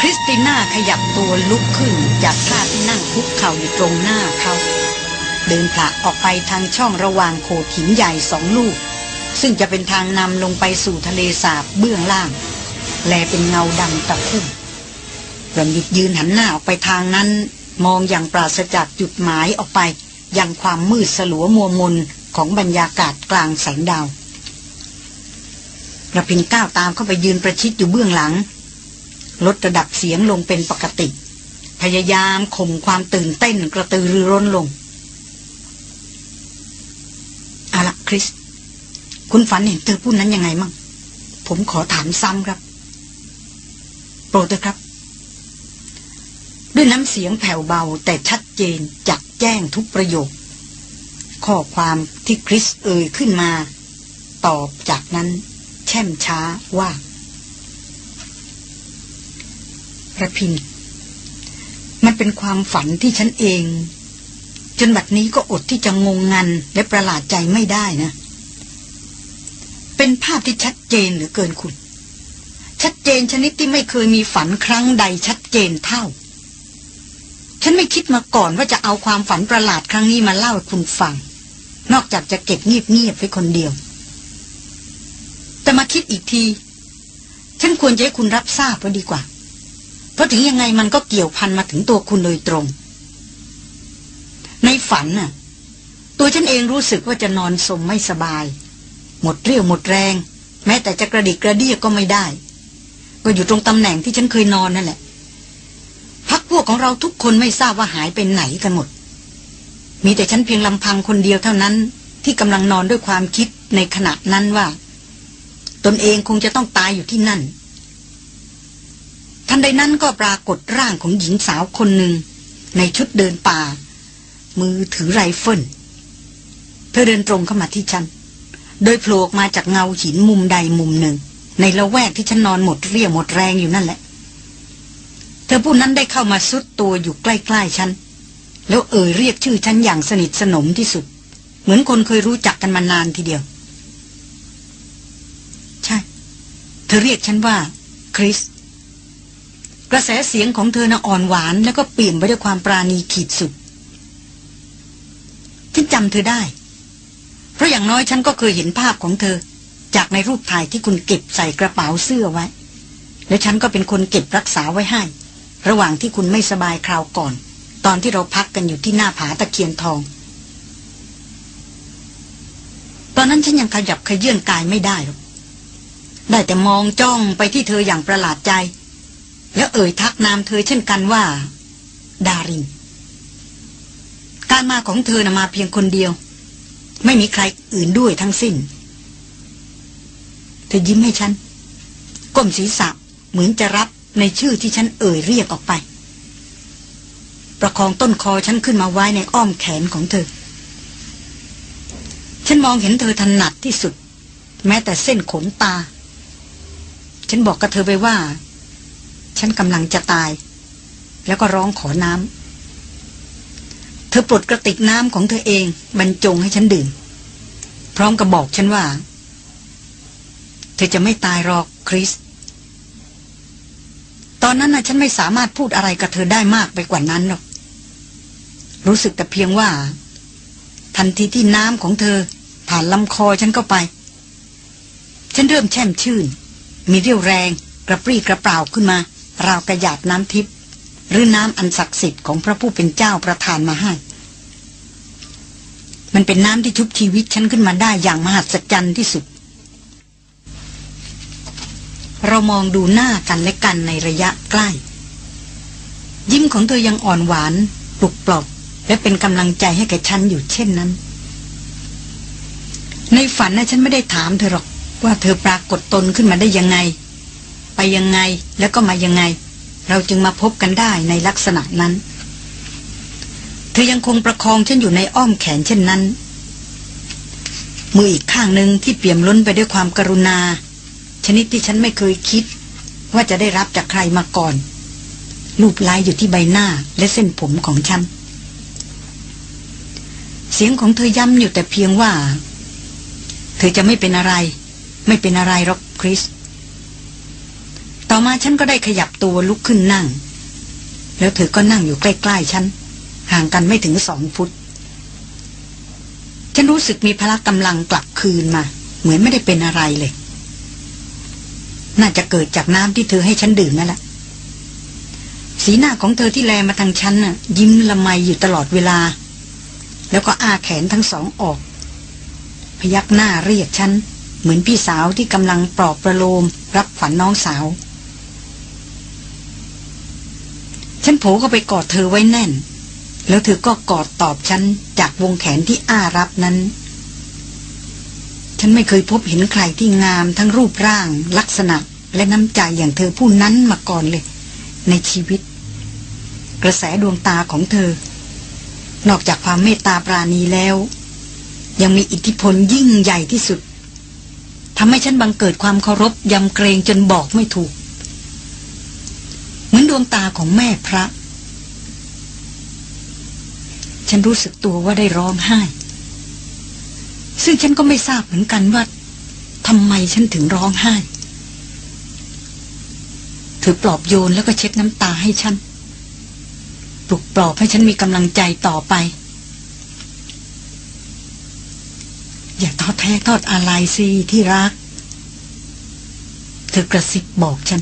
คริสติน่าขยับตัวลุกขึ้นจากท่าที่นั่งคุกเข่าอยู่ตรงหน้าเขา เดินผละออกไปทางช่องระหว่างโขดหินใหญ่สองลูก ซึ่งจะเป็นทางนำลงไปสู่ทะเลสาบเบื้องล่าง แลเป็นเงาดำตะคุ่มระมิดยืนหันหน้าออกไปทางนั้น มองอย่างปราศจากจุดหมายออกไป ยังความมืดสลัวมัวมนของบรรยากาศกลางแสงดาวระพินก้าวตามเข้าไปยืนประชิดอยู่เบื้องหลัง ลดระดับเสียงลงเป็นปกติ พยายามข่มความตื่นเต้นกระตือรือร้นลงเอาละคริส คุณฝันเห็นเธอพูดนั้นยังไงมั่ง ผมขอถามซ้ำครับ โปรดเถอะครับ ด้วยน้ำเสียงแผ่วเบาแต่ชัดเจนจัดแจ้งทุกประโยค ข้อความที่คริสเอ่ยขึ้นมา ตอบจากนั้น แช่มช้าว่า ระพิน มันเป็นความฝันที่ฉันเอง จนบัดนี้ก็อดที่จะงงงันและประหลาดใจไม่ได้นะ เป็นภาพที่ชัดเจนเหลือเกินคุณ ชัดเจนชนิดที่ไม่เคยมีฝันครั้งใดชัดเจนเท่า ฉันไม่คิดมาก่อนว่าจะเอาความฝันประหลาดครั้งนี้มาเล่าให้คุณฟัง นอกจากจะเก็บเงียบๆไว้คนเดียว แต่มาคิดอีกที ฉันควรจะให้คุณรับทราบไว้ดีกว่า เพราะถึงยังไงมันก็เกี่ยวพันมาถึงตัวคุณโดยตรง ในฝันน่ะ ตัวฉันเองรู้สึกว่าจะนอนสมไม่สบาย หมดเรี่ยวหมดแรง แม้แต่จะกระดิกกระเดียก็ไม่ได้ ก็อยู่ตรงตำแหน่งที่ฉันเคยนอนนั่นแหละพักพวกของเราทุกคนไม่ทราบว่าหายไปไหนกันหมด มีแต่ฉันเพียงลำพังคนเดียวเท่านั้น ที่กำลังนอนด้วยความคิดในขณะนั้นว่า ตนเองคงจะต้องตายอยู่ที่นั่น นใดนั้นก็ปรากฏร่างของหญิงสาวคนหนึ่ง ในชุดเดินป่า มือถือไรเฟิลเธอเดินตรงเข้ามาที่ฉัน โดยโผล่มาจากเงาหินมุมใดมุมหนึ่ง ในละแวกที่ฉันนอนหมดเรี่ยวหมดแรงอยู่นั่นแหละ เธอผู้นั้นได้เข้ามาซุดตัวอยู่ใกล้ๆฉัน แล้วเอ่ยเรียกชื่อฉันอย่างสนิทสนมที่สุด เหมือนคนเคยรู้จักกันมานานทีเดียว ใช่ เธอเรียกฉันว่าคริส กระแสเสียงของเธอน่ะอ่อนหวาน แล้วก็เปลี่ยนไปด้วยความปราณีขีดสุดฉันจำเธอได้ เพราะอย่างน้อยฉันก็เคยเห็นภาพของเธอ จากในรูปถ่ายที่คุณเก็บใส่กระเป๋าเสื้อไว้ และฉันก็เป็นคนเก็บรักษาไว้ให้ ระหว่างที่คุณไม่สบายคราวก่อน ตอนที่เราพักกันอยู่ที่หน้าผาตะเคียนทอง ตอนนั้นฉันยังขยับขยื่นกายไม่ได้หรอกได้แต่มองจ้องไปที่เธออย่างประหลาดใจ แล้วเอ่ยทักนามเธอเช่นกันว่า ดาริน การมาของเธอนะมาเพียงคนเดียว ไม่มีใครอื่นด้วยทั้งสิ้น เธอยิ้มให้ฉัน ก้มศีรษะเหมือนจะรับในชื่อที่ฉันเอ่ยเรียกออกไป ประคองต้นคอฉันขึ้นมาไว้ในอ้อมแขนของเธอ ฉันมองเห็นเธอถนัดที่สุด แม้แต่เส้นขนตา ฉันบอกกับเธอไปว่า ฉันกำลังจะตาย แล้วก็ร้องขอน้ำ เธอปลดกระติกน้ำของเธอเองบรรจงให้ฉันดื่ม พร้อมกับบอกฉันว่า เธอจะไม่ตายหรอกคริส ตอนนั้นนะฉันไม่สามารถพูดอะไรกับเธอได้มากไปกว่านั้นหรอก รู้สึกแต่เพียงว่า ทันทีที่น้ำของเธอผ่านลำคอฉันเข้าไป ฉันเริ่มแช่มชื่น มีเรี่ยวแรง กระปรี้กระเปร่าขึ้นมา ราวกระหยาดน้ำทิพย์หรือน้ำอันศักดิ์สิทธิ์ของพระผู้เป็นเจ้าประทานมาให้ มันเป็นน้ำที่ชุบชีวิตฉันขึ้นมาได้อย่างมหัศจรรย์ที่สุด เรามองดูหน้ากันและกันในระยะใกล้ ยิ้มของเธอยังอ่อนหวานปลุกปลอบและเป็นกำลังใจให้แก่ฉันอยู่เช่นนั้น ในฝันนะฉันไม่ได้ถามเธอหรอกว่าเธอปรากฏตนขึ้นมาได้ยังไง ไปยังไงแล้วก็มายังไง เราจึงมาพบกันได้ในลักษณะนั้น เธอยังคงประคองฉันอยู่ในอ้อมแขนเช่นนั้น มืออีกข้างหนึ่งที่เปี่ยมล้นไปด้วยความกรุณา ชนิดที่ฉันไม่เคยคิด ว่าจะได้รับจากใครมาก่อนรูปลายอยู่ที่ใบหน้าและเส้นผมของฉัน เสียงของเธอย้ำอยู่แต่เพียงว่า เธอจะไม่เป็นอะไร ไม่เป็นอะไรหรอกคริส ต่อมาฉันก็ได้ขยับตัวลุกขึ้นนั่ง แล้วเธอก็นั่งอยู่ใกล้ๆฉัน ห่างกันไม่ถึงสองฟุต ฉันรู้สึกมีพละกำลังกลับคืนมา เหมือนไม่ได้เป็นอะไรเลย น่าจะเกิดจากน้ำที่เธอให้ฉันดื่มนั่นแหละสีหน้าของเธอที่แลมาทางฉันน่ะ ยิ้มละไมอยู่ตลอดเวลา แล้วก็อาแขนทั้งสองออก พยักหน้าเรียกฉัน เหมือนพี่สาวที่กำลังปลอบประโลม รับขวัญนน้องสาว ฉันโผล่เข้าไปกอดเธอไว้แน่น แล้วเธอก็กอดตอบฉันจากวงแขนที่อ้ารับนั้น ฉันไม่เคยพบเห็นใครที่งามทั้งรูปร่าง ลักษณะและน้ำใจอย่างเธอผู้นั้นมาก่อนเลย ในชีวิต กระแสดวงตาของเธอ นอกจากความเมตตาปราณีแล้ว ยังมีอิทธิพลยิ่งใหญ่ที่สุดทำให้ฉันบังเกิดความเคารพยำเกรงจนบอกไม่ถูก วงตาของแม่พระ ฉันรู้สึกตัวว่าได้ร้องไห้ ซึ่งฉันก็ไม่ทราบเหมือนกันว่าทำไมฉันถึงร้องไห้ เธอปลอบโยนแล้วก็เช็ดน้ำตาให้ฉัน ปลุกปลอบให้ฉันมีกำลังใจต่อไป อย่าทอดแท้ทอดอะไรสิที่รัก เธอกระซิบบอกฉัน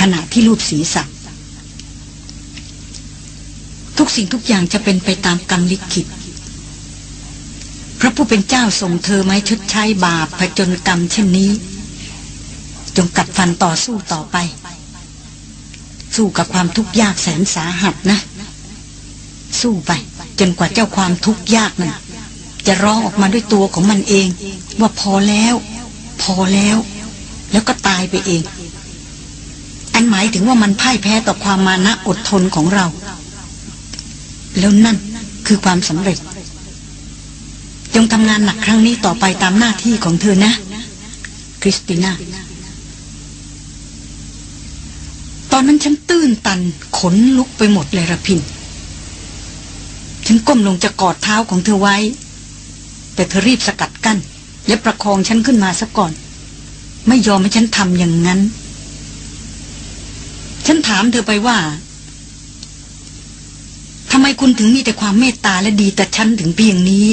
ขณะที่รูปศีรษะทุกสิ่งทุกอย่างจะเป็นไปตามกรรมลิขิต พระผู้เป็นเจ้าส่งเธอไม้ชดใช้บาปผจญกรรมเช่นนี้ จงกัดฟันต่อสู้ต่อไป สู้กับความทุกข์ยากแสนสาหัสนะ สู้ไป จนกว่าเจ้าความทุกข์ยากนั้นจะร้องออกมาด้วยตัวของมันเอง ว่าพอแล้ว พอแล้ว แล้วก็ตายไปเอง อันหมายถึงว่ามันพ่ายแพ้ต่อความมานะอดทนของเรา แล้วนั่นคือความสำเร็จ จงทำงานหนักครั้งนี้ต่อไปตามหน้าที่ของเธอนะ คริสติน่า ตอนนั้นฉันตื้นตันขนลุกไปหมดเลยระพิน ฉันก้มลงจะกอดเท้าของเธอไว้ แต่เธอรีบสกัดกัน้นและประคองฉันขึ้นมาซะก่อน ไม่ยอมให้ฉันทำอย่างนั้น ฉันถามเธอไปว่าทำไมคุณถึงมีแต่ความเมตตาและดีแต่ฉันถึงเพียงนี้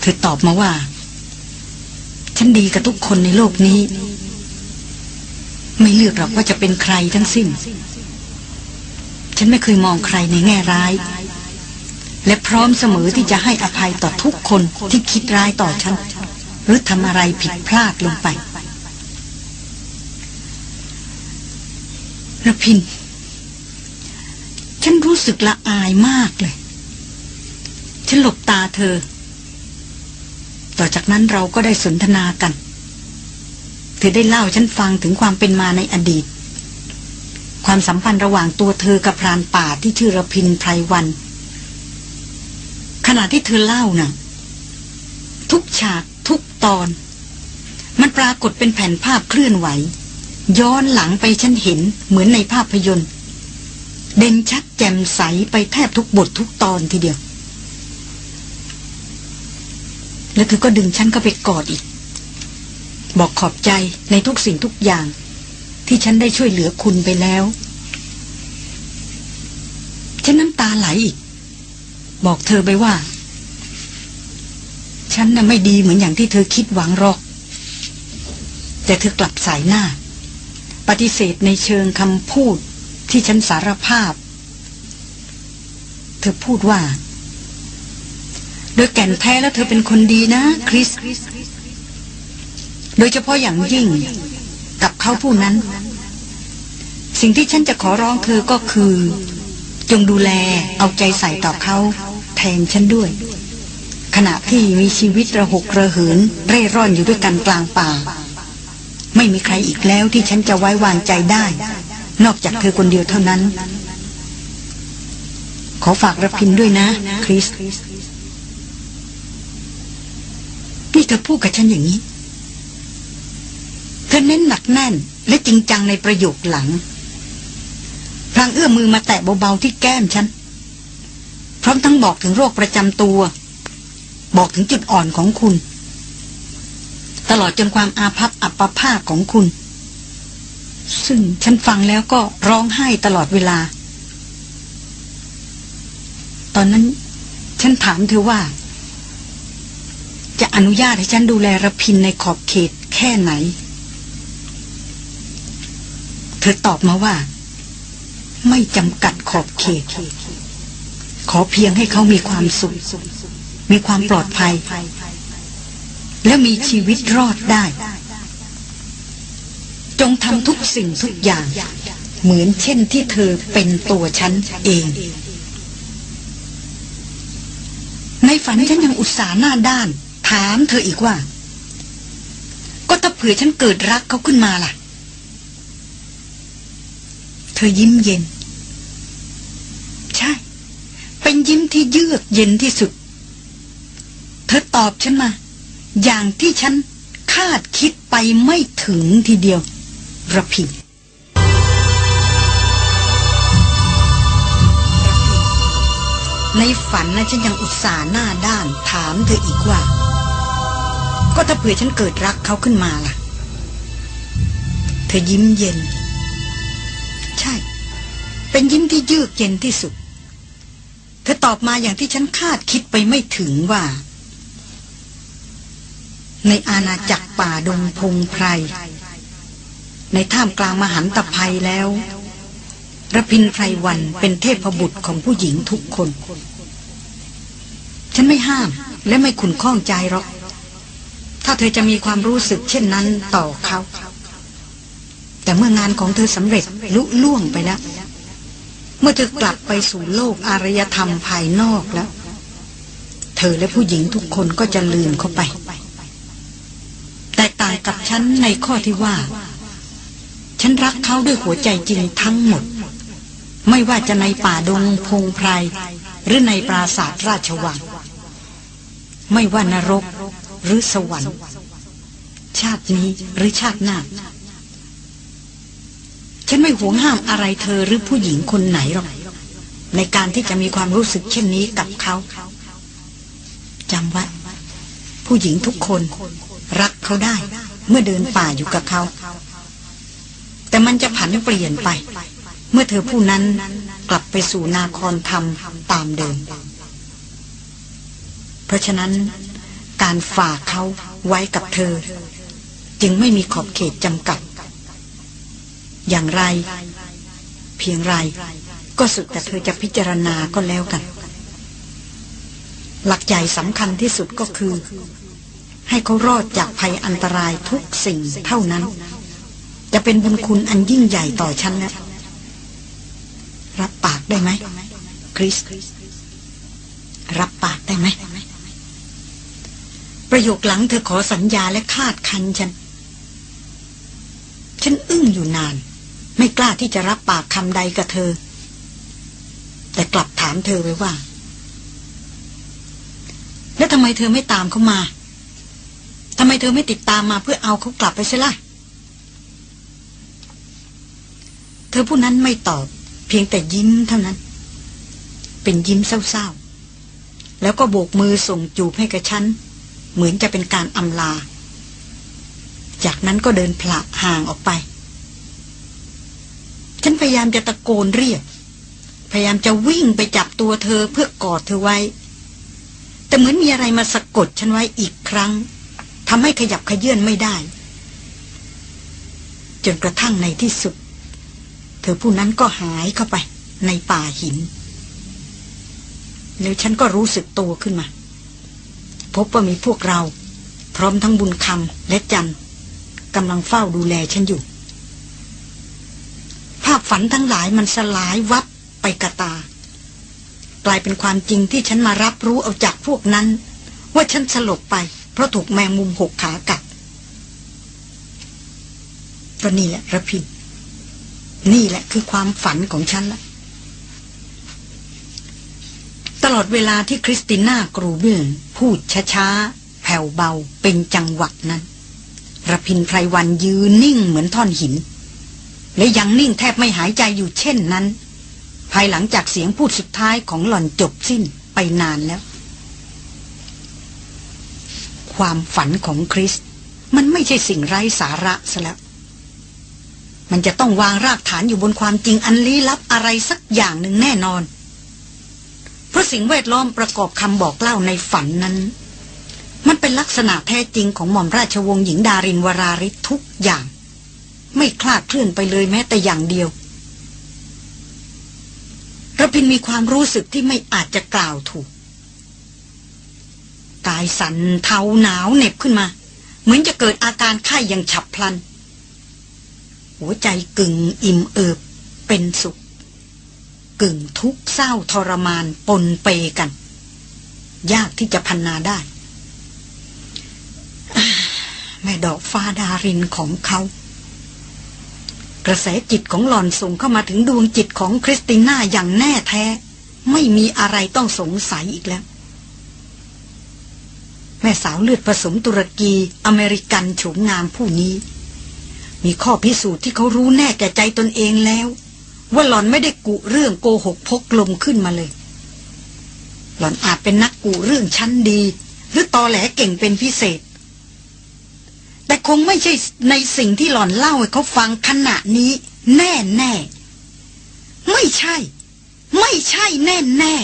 เธอตอบมาว่า ฉันดีกับทุกคนในโลกนี้ ไม่เลือกหรอกว่าจะเป็นใครทั้งสิ้น ฉันไม่เคยมองใครในแง่ร้าย และพร้อมเสมอที่จะให้อภัยต่อทุกคนที่คิดร้ายต่อฉัน หรือทำอะไรผิดพลาดลงไป ระพิน ฉันรู้สึกละอายมากเลย ฉันหลบตาเธอ ต่อจากนั้นเราก็ได้สนทนากัน เธอได้เล่าฉันฟังถึงความเป็นมาในอดีต ความสัมพันธ์ระหว่างตัวเธอกับพรานป่าที่ชื่อระพินไพรวัน ขณะที่เธอเล่านะ่ะ ทุกฉากทุกตอน มันปรากฏเป็นแผ่นภาพเคลื่อนไหว ย้อนหลังไปฉันเห็นเหมือนในภาพยนตร์ เด่นชัดแจ่มใสไปแทบทุกบททุกตอนทีเดียว แล้วเธอก็ดึงฉันเข้าไปกอดอีก บอกขอบใจในทุกสิ่งทุกอย่าง ที่ฉันได้ช่วยเหลือคุณไปแล้ว ฉันน้ำตาไหลอีก บอกเธอไปว่า ฉันน่ะไม่ดีเหมือนอย่างที่เธอคิดหวังหรอก แต่เธอกลับสายหน้า ปฏิเสธในเชิงคำพูดที่ฉันสารภาพ เธอพูดว่า โดยแก่นแท้แล้วเธอเป็นคนดีนะ คริส โดยเฉพาะอย่างยิ่งกับเขาผู้นั้น สิ่งที่ฉันจะขอร้องเธอก็คือ จงดูแลเอาใจใส่ต่อเขาแทนฉันด้วย ขณะที่มีชีวิตระหกระเหิน เร่ร่อนอยู่ด้วยกันกลางป่า ไม่มีใครอีกแล้วที่ฉันจะไว้วางใจได้ นอกจากเธอคนเดียวเท่านั้น ขอฝากระพินด้วยนะ คริสนี่เธอพูดกับฉันอย่างนี้ เธอเน้นหนักแน่น และจริงจังในประโยคหลังพลางเอื้อมมือมาแตะเบาๆที่แก้มฉัน พร้อมทั้งบอกถึงโรคประจำตัว บอกถึงจุดอ่อนของคุณ ตลอดจนความอาภัพอัปภาคของคุณ ซึ่งฉันฟังแล้วก็ร้องไห้ตลอดเวลา ตอนนั้นฉันถามเธอว่า จะอนุญาตให้ฉันดูแลระพินในขอบเขตแค่ไหน เธอตอบมาว่า ไม่จำกัดขอบเขต ขอเพียงให้เขามีความสุข มีความปลอดภัย และมีชีวิตรอดได้ จงทำทุกสิ่งทุกอย่าง เหมือนเช่นที่เธอเป็นตัวฉันเอง ในฝันฉันยังอุตส่าห์หน้าด้าน ถามเธออีกว่า ก็ถ้าเผื่อฉันเกิดรักเขาขึ้นมาล่ะ เธอยิ้มเย็น ใช่ เป็นยิ้มที่เยือกเย็นที่สุด เธอตอบฉันมา อย่างที่ฉันคาดคิดไปไม่ถึงทีเดียวระพินในฝันนะฉันยังอุตส่าห์หน้าด้านถามเธออีกว่า ก็ถ้าเผื่อฉันเกิดรักเขาขึ้นมาล่ะ เธอยิ้มเย็น ใช่ เป็นยิ้มที่ยือกเย็นที่สุด เธอตอบมาอย่างที่ฉันคาดคิดไปไม่ถึงว่า ในอาณาจักรป่าดงพงไพร ในท่ามกลางมหันตภัยแล้วระพินไพรวันเป็นเทพบุตรของผู้หญิงทุกคน ฉันไม่ห้ามและไม่ขุนข้องใจหรอก ถ้าเธอจะมีความรู้สึกเช่นนั้นต่อเขา แต่เมื่องานของเธอสำเร็จลุล่วงไปแล้ว เมื่อเธอกลับไปสู่โลกอารยธรรมภายนอกแล้ว เธอและผู้หญิงทุกคนก็จะลืมเข้าไป กับฉันในข้อที่ว่า ฉันรักเขาด้วยหัวใจจริงทั้งหมด ไม่ว่าจะในป่าดงพงไพร หรือในปราสาทราชวัง ไม่ว่านรกหรือสวรรค์ ชาตินี้หรือชาติหน้า ฉันไม่หวงห้ามอะไรเธอหรือผู้หญิงคนไหนหรอก ในการที่จะมีความรู้สึกเช่นนี้กับเขาจำไว้ผู้หญิงทุกคนรักเขาได้ เมื่อเดินป่าอยู่กับเขา แต่มันจะผันเปลี่ยนไป เมื่อเธอผู้นั้นกลับไปสู่นาครธรรมตามเดิม เพราะฉะนั้นการฝากเขาไว้กับเธอ จึงไม่มีขอบเขตจำกัด อย่างไร เพียงไร ก็สุดแต่เธอจะพิจารณาก็แล้วกัน หลักใหญ่สำคัญที่สุดก็คือ ให้เขารอดจากภัยอันตรายทุกสิ่งเท่านั้น จะเป็นบุญคุณอันยิ่งใหญ่ต่อฉันแล้วรับปากได้ไหมคริส รับปากได้ไหม ประโยคหลังเธอขอสัญญาและคาดคันฉัน ฉันอึ้งอยู่นาน ไม่กล้าที่จะรับปากคำใดกับเธอ แต่กลับถามเธอไว้ว่า แล้วทำไมเธอไม่ตามเขามา ทำไมเธอไม่ติดตามมาเพื่อเอาเขากลับไปเสียล่ะ เธอผู้นั้นไม่ตอบ เพียงแต่ยิ้มเท่านั้น เป็นยิ้มเศร้าๆ แล้วก็โบกมือส่งจูบให้กับฉัน เหมือนจะเป็นการอำลา จากนั้นก็เดินผละห่างออกไป ฉันพยายามจะตะโกนเรียก พยายามจะวิ่งไปจับตัวเธอเพื่อกอดเธอไว้ แต่เหมือนมีอะไรมาสะกดฉันไว้อีกครั้ง ทำให้ขยับขยื่นไม่ได้ จนกระทั่งในที่สุด เธอผู้นั้นก็หายเข้าไปในป่าหิน แล้วฉันก็รู้สึกตัวขึ้นมา พบว่ามีพวกเรา พร้อมทั้งบุญคำและจันกำลังเฝ้าดูแลฉันอยู่ ภาพฝันทั้งหลายมันสลายวับไปกระตา กลายเป็นความจริงที่ฉันมารับรู้เอาจากพวกนั้น ว่าฉันสลบไป เพราะถูกแมงมุมหกขากัดก็นี่แหละรพินทร์นี่แหละคือความฝันของฉันละตลอดเวลาที่คริสติน่ากรูเบิลพูดช้าๆ แผ่วเบาเป็นจังหวะนั้นรพินทร์ไพรวัลย์ยืนนิ่งเหมือนท่อนหิน และยังนิ่งแทบไม่หายใจอยู่เช่นนั้น ภายหลังจากเสียงพูดสุดท้ายของหล่อนจบสิ้นไปนานแล้ว ความฝันของคริส มันไม่ใช่สิ่งไร้สาระซะแล้ว มันจะต้องวางรากฐานอยู่บนความจริงอันลี้ลับอะไรสักอย่างหนึ่งแน่นอน เพราะสิ่งแวดล้อมประกอบคำบอกเล่าในฝันนั้น มันเป็นลักษณะแท้จริงของหม่อมราชวงศ์หญิงดารินวราริศทุกอย่าง ไม่คลาดเคลื่อนไปเลยแม้แต่อย่างเดียวระพินมีความรู้สึกที่ไม่อาจจะกล่าวถูก กายสันเทาหนาวเหน็บขึ้นมา เหมือนจะเกิดอาการไข้อย่างฉับพลัน หัวใจกึ่งอิ่มเอิบเป็นสุข กึ่งทุกข์เศร้าทรมานปนเปกัน ยากที่จะพันนาได้ แม่ดอกฟ้าดารินของเขากระแสจิตของหลอนส่งเข้ามาถึงดวงจิตของคริสติน่าอย่างแน่แท้ ไม่มีอะไรต้องสงสัยอีกแล้ว ม่สาวเลือดผสมตุรกีอเมริกันโฉมงามผู้นี้ มีข้อพิสูจน์ที่เขารู้แน่แก่ใจตนเองแล้ว ว่าหล่อนไม่ได้กุเรื่องโกหกพกลมขึ้นมาเลย หล่อนอาจเป็นนักกุเรื่องชั้นดี หรือตอแหลเก่งเป็นพิเศษ แต่คงไม่ใช่ในสิ่งที่หล่อนเล่าให้เขาฟังขณะนี้ แน่แน่ไม่ใช่ ไม่ใช่แน่แน่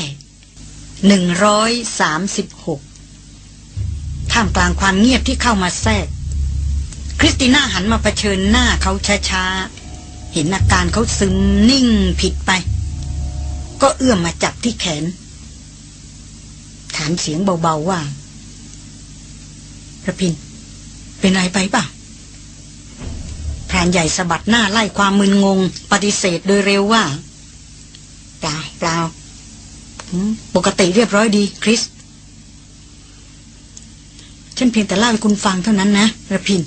หนึ่งร้อยสามสิบหก ท่ามกลางความเงียบที่เข้ามาแทรก คริสติน่าหันมาเผชิญหน้าเขาช้าๆ เห็นอาการเขาซึมนิ่งผิดไป ก็เอื้อมมาจับที่แขน ถามเสียงเบาๆว่าระพิน เป็นอะไรไปป่ะพรานใหญ่สะบัดหน้าไล่ความมึนงง ปฏิเสธโดยเร็วว่า เปล่าเปล่าปกติเรียบร้อยดี คริส ฉันเพียงแต่เล่าให้คุณฟังเท่านั้นนะระพิน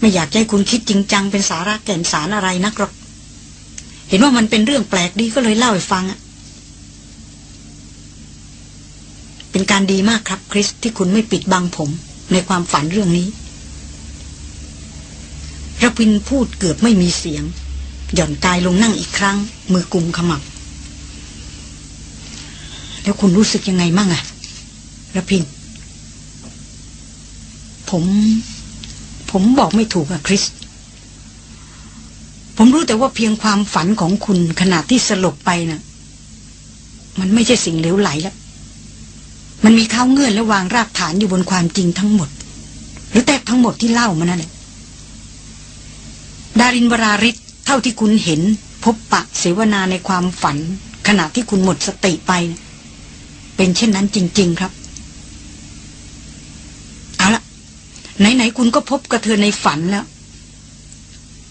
ไม่อยากให้คุณคิดจริงจังเป็นสาระแก่นสารอะไรนักหรอก เห็นว่ามันเป็นเรื่องแปลกดีก็เลยเล่าให้ฟังอะเป็นการดีมากครับคริสที่คุณไม่ปิดบังผมในความฝันเรื่องนี้ระพินพูดเกือบไม่มีเสียง หย่อนกายลงนั่งอีกครั้ง มือกุมขมับ แล้วคุณรู้สึกยังไงมั่งอะระพิน ผม ผมบอกไม่ถูกอะคริส ผมรู้แต่ว่าเพียงความฝันของคุณขณะที่สลบไปนะ่ะ มันไม่ใช่สิ่งเลวไหลแล้วมันมีข้าวเงื่อนและวางรากฐานอยู่บนความจริงทั้งหมด หรือแต่ทั้งหมดที่เล่ามานั่นแหละดารินวราริศเท่าที่คุณเห็น พบปะเสวนาในความฝัน ขณะที่คุณหมดสติไป เป็นเช่นนั้นจริง ๆ ครับ เอาละ ไหนๆคุณก็พบกระเทือนในฝันแล้ว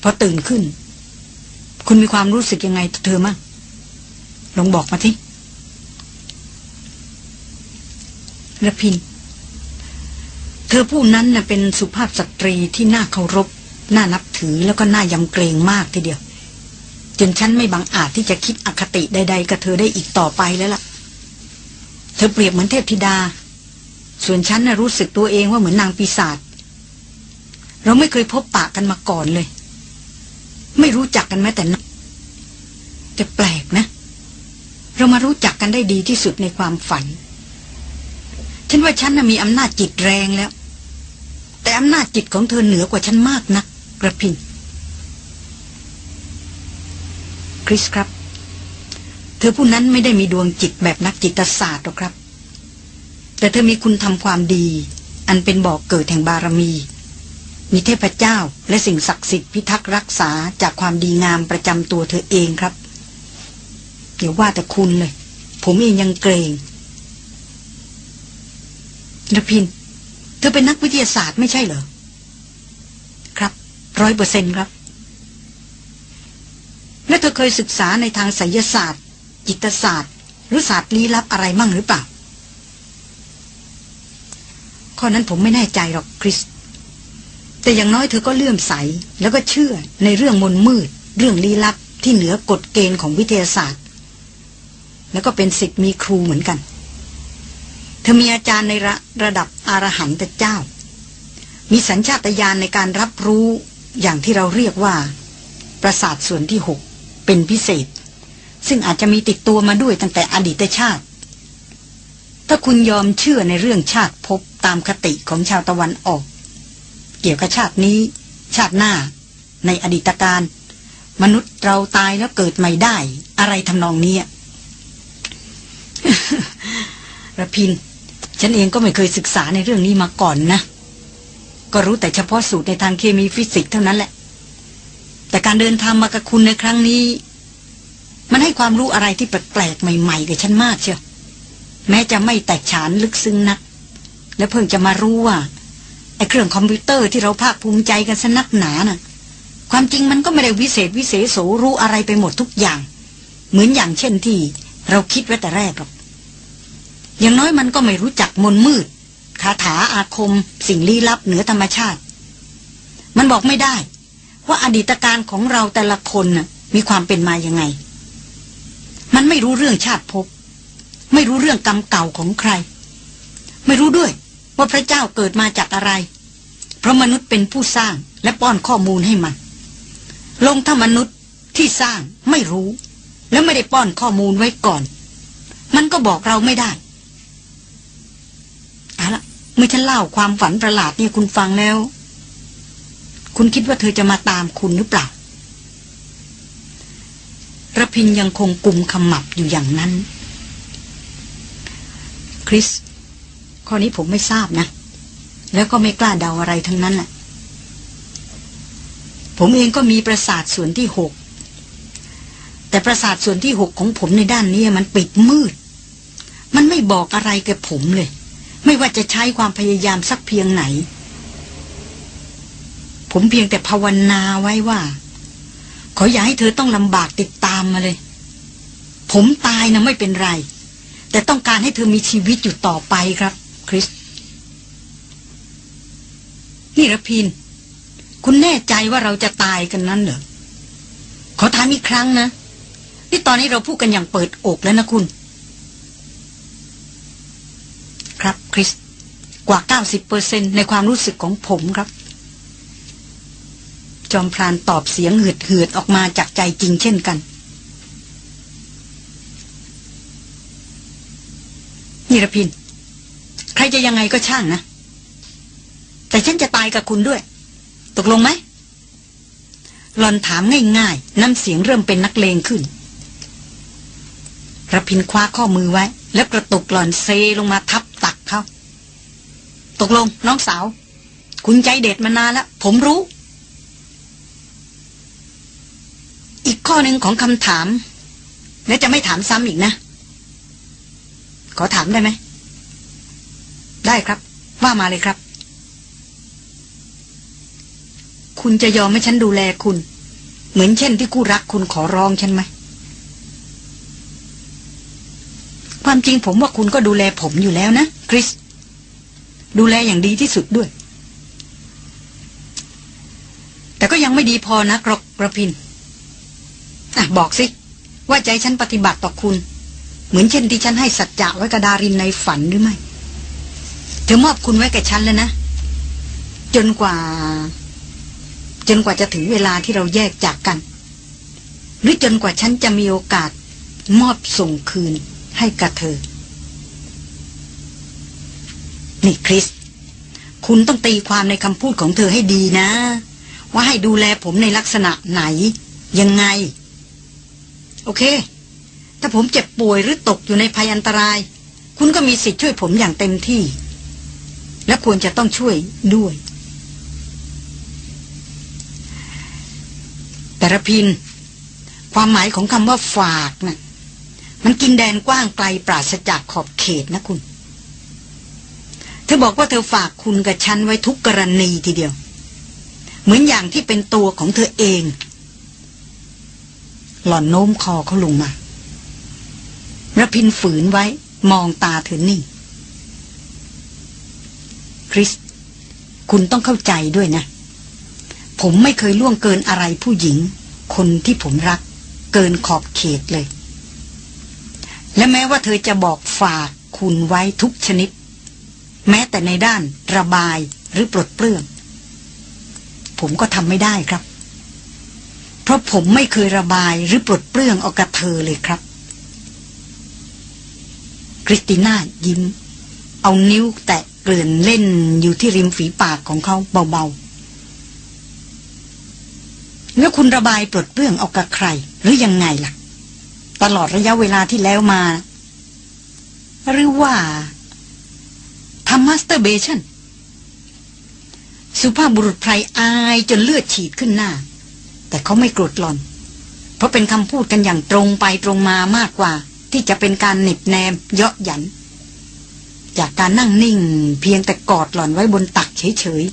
พอตื่นขึ้น คุณมีความรู้สึกยังไงเธอมั่งลองบอกมาทีระพิน เธอผู้นั้นน่ะเป็นสุภาพสตรีที่น่าเคารพ น่านับถือแล้วก็น่ายำเกรงมากทีเดียว จนฉันไม่บังอาจที่จะคิดอคติใด ๆ กับเธอได้อีกต่อไปแล้วล่ะ เธอเปรียบเหมือนเทพธิดา ส่วนฉันน่ะรู้สึกตัวเองว่าเหมือนนางปีศาจ เราไม่เคยพบปะกันมาก่อนเลย ไม่รู้จักกันแม้แต่นแต่แปลกนะ เรามารู้จักกันได้ดีที่สุดในความฝัน ฉันว่าฉันน่ะมีอำนาจจิตแรงแล้ว แต่อำนาจจิตของเธอเหนือกว่าฉันมากนะักกระพินคริสครับ เธอผู้นั้นไม่ได้มีดวงจิตแบบนักจิตศาสตร์หรอกครับ แต่เธอมีคุณทำความดี อันเป็นบอกเกิดแห่งบารมี มีเทพเจ้าและสิ่งศักดิ์สิทธิ์พิทักษ์รักษาจากความดีงามประจำตัวเธอเองครับเดี๋ยวว่าแต่คุณเลย ผมเองยังเกรงระพิน เธอเป็นนักวิทยาศาสตร์ไม่ใช่เหรอ ครับร้อยเปอร์เซ็นครับ แล้วเธอเคยศึกษาในทางไสยศาสตร์ จิตศาสตร์ หรือศาสตร์ลี้ลับอะไรมั่งหรือเปล่า ข้อนั้นผมไม่แน่ใจหรอกคริส แต่อย่างน้อยเธอก็เลื่อมใส แล้วก็เชื่อในเรื่องมนมืด เรื่องลี้ลับที่เหนือกฎเกณฑ์ของวิทยาศาสตร์ แล้วก็เป็นสิทธิ์มีครูเหมือนกัน เธอมีอาจารย์ในระระดับอรหันต์เจ้า มีสัญชาตญาณในการรับรู้อย่างที่เราเรียกว่า ประสาทส่วนที่หกเป็นพิเศษ ซึ่งอาจจะมีติดตัวมาด้วยตั้งแต่อดีตชาติ ถ้าคุณยอมเชื่อในเรื่องชาติพบตามคติของชาวตะวันออก เกี่ยวกับชาตินี้ ชาติหน้า ในอดีตการ มนุษย์เราตายแล้วเกิดใหม่ได้ อะไรทำนองนี้ระพิน ฉันเองก็ไม่เคยศึกษาในเรื่องนี้มาก่อนนะ ก็รู้แต่เฉพาะสูตรในทางเคมีฟิสิกส์เท่านั้นแหละ แต่การเดินทางมากับคุณในครั้งนี้ มันให้ความรู้อะไรที่แปลกๆใหม่ๆกับฉันมากเชียวแม้จะไม่แตกฉานลึกซึ้งนัก และเพิ่งจะมารู้ว่าไอ้ เครื่องคอมพิวเตอร์ที่เราภาคภูมิใจกันสนักหนาน่ะ ความจริงมันก็ไม่ได้วิเศษวิเศษโสรู้อะไรไปหมดทุกอย่าง เหมือนอย่างเช่นที่ เราคิดไว้แต่แรกหรอก อย่างน้อยมันก็ไม่รู้จักมนมืด คาถาอาคม สิ่งลี้ลับเหนือธรรมชาติ มันบอกไม่ได้ ว่าอดีตการของเราแต่ละคนน่ะ มีความเป็นมายังไง มันไม่รู้เรื่องชาติภพไม่รู้เรื่องกรรมเก่าของใคร ไม่รู้ด้วยว่าพระเจ้าเกิดมาจากอะไร เพราะมนุษย์เป็นผู้สร้างและป้อนข้อมูลให้มัน ลงถ้ามนุษย์ที่สร้างไม่รู้ แล้วไม่ได้ป้อนข้อมูลไว้ก่อน มันก็บอกเราไม่ได้เอาละเมื่อฉันเล่าความฝันประหลาดนี่คุณฟังแล้ว คุณคิดว่าเธอจะมาตามคุณหรือเปล่าระพินยังคงกลุ่มขมับอยู่อย่างนั้น คริส ข้อนี้ผมไม่ทราบนะ แล้วก็ไม่กล้าเดาอะไรทั้งนั้นแหละผมเองก็มีประสาทส่วนที่หก แต่ประสาทส่วนที่หกของผมในด้านนี้มันปิดมืด มันไม่บอกอะไรแกบผมเลย ไม่ว่าจะใช้ความพยายามสักเพียงไหน ผมเพียงแต่ภาวนาไว้ว่า ขออย่าให้เธอต้องลำบากติดตามมาเลย ผมตายนะไม่เป็นไร แต่ต้องการให้เธอมีชีวิตอยู่ต่อไปครับ คริส นี่ระพิน คุณแน่ใจว่าเราจะตายกันนั้นเหรอ ขอถามอีกครั้งนะที่ตอนนี้เราพูดกันอย่างเปิดอกแล้วนะคุณ ครับคริส กว่า 90%ในความรู้สึกของผมครับ จอมพรานตอบเสียงเหือดหืดออกมาจากใจจริงเช่นกันนิรพิน ใครจะยังไงก็ช่างนะ แต่ฉันจะตายกับคุณด้วย ตกลงไหมหลอนถามง่ายๆ น้ำเสียงเริ่มเป็นนักเลงขึ้นระพินคว้าข้อมือไว้ แล้วกระตุกหลอนเซลงมาทับตักเขาตกลงน้องสาว คุณใจเด็ดมานานแล้ว ผมรู้ อีกข้อหนึ่งของคำถาม และจะไม่ถามซ้ำอีกนะ ขอถามได้ไหม ได้ครับ ว่ามาเลยครับ คุณจะยอมให้ฉันดูแลคุณ เหมือนเช่นที่คู่รักคุณขอร้องฉันไหม ความจริงผมว่าคุณก็ดูแลผมอยู่แล้วนะคริส ดูแลอย่างดีที่สุดด้วย แต่ก็ยังไม่ดีพอนะกรกระพินอะบอกสิ ว่าใจฉันปฏิบัติต่อคุณ เหมือนเช่นที่ฉันให้สัจจะไว้กับดารินในฝันหรือไม่เธอมอบคุณไว้แก่ฉันแล้วนะ จนกว่า จนกว่าจะถึงเวลาที่เราแยกจากกัน หรือจนกว่าฉันจะมีโอกาสมอบส่งคืนให้กับเธอ นี่คริส คุณต้องตีความในคำพูดของเธอให้ดีนะ ว่าให้ดูแลผมในลักษณะไหน ยังไง โอเค ถ้าผมเจ็บป่วยหรือตกอยู่ในภัยอันตราย คุณก็มีสิทธิ์ช่วยผมอย่างเต็มที่ และควรจะต้องช่วยด้วย แต่ระพิน ความหมายของคำว่าฝากนะ่ะมันกินแดนกว้างไกลปราศจากขอบเขตนะคุณ เธอบอกว่าเธอฝากคุณกับฉันไว้ทุกกรณีทีเดียว เหมือนอย่างที่เป็นตัวของเธอเอง หล่อนโน้มคอเขาลงมาระพินฝืนไว้ มองตาเธอนิ่คริส คุณต้องเข้าใจด้วยนะ ผมไม่เคยล่วงเกินอะไรผู้หญิง คนที่ผมรัก เกินขอบเขตเลย และแม้ว่าเธอจะบอกฝากคุณไว้ทุกชนิด แม้แต่ในด้านระบายหรือปลดเปลื้องผมก็ทำไม่ได้ครับ เพราะผมไม่เคยระบายหรือปลดเปลื้องออกกับเธอเลยครับคริสติน่ายิ้ม เอานิ้วแตะเกลื่อนเล่นอยู่ที่ริมฝีปากของเขาเบา แล้วคุณระบายปลดเปลื้องออกกับใคร หรือยังไงล่ะ ตลอดระยะเวลาที่แล้วมา หรือว่าทำมาสเตอร์เบชันสุภาพบุรุษไพรอายจนเลือดฉีดขึ้นหน้า แต่เขาไม่โกรธหลอน เพราะเป็นคำพูดกันอย่างตรงไปตรงมามากกว่า ที่จะเป็นการหนิบแนมเยาะหยัน จากการนั่งนิ่งเพียงแต่กอดหล่อนไว้บนตักเฉย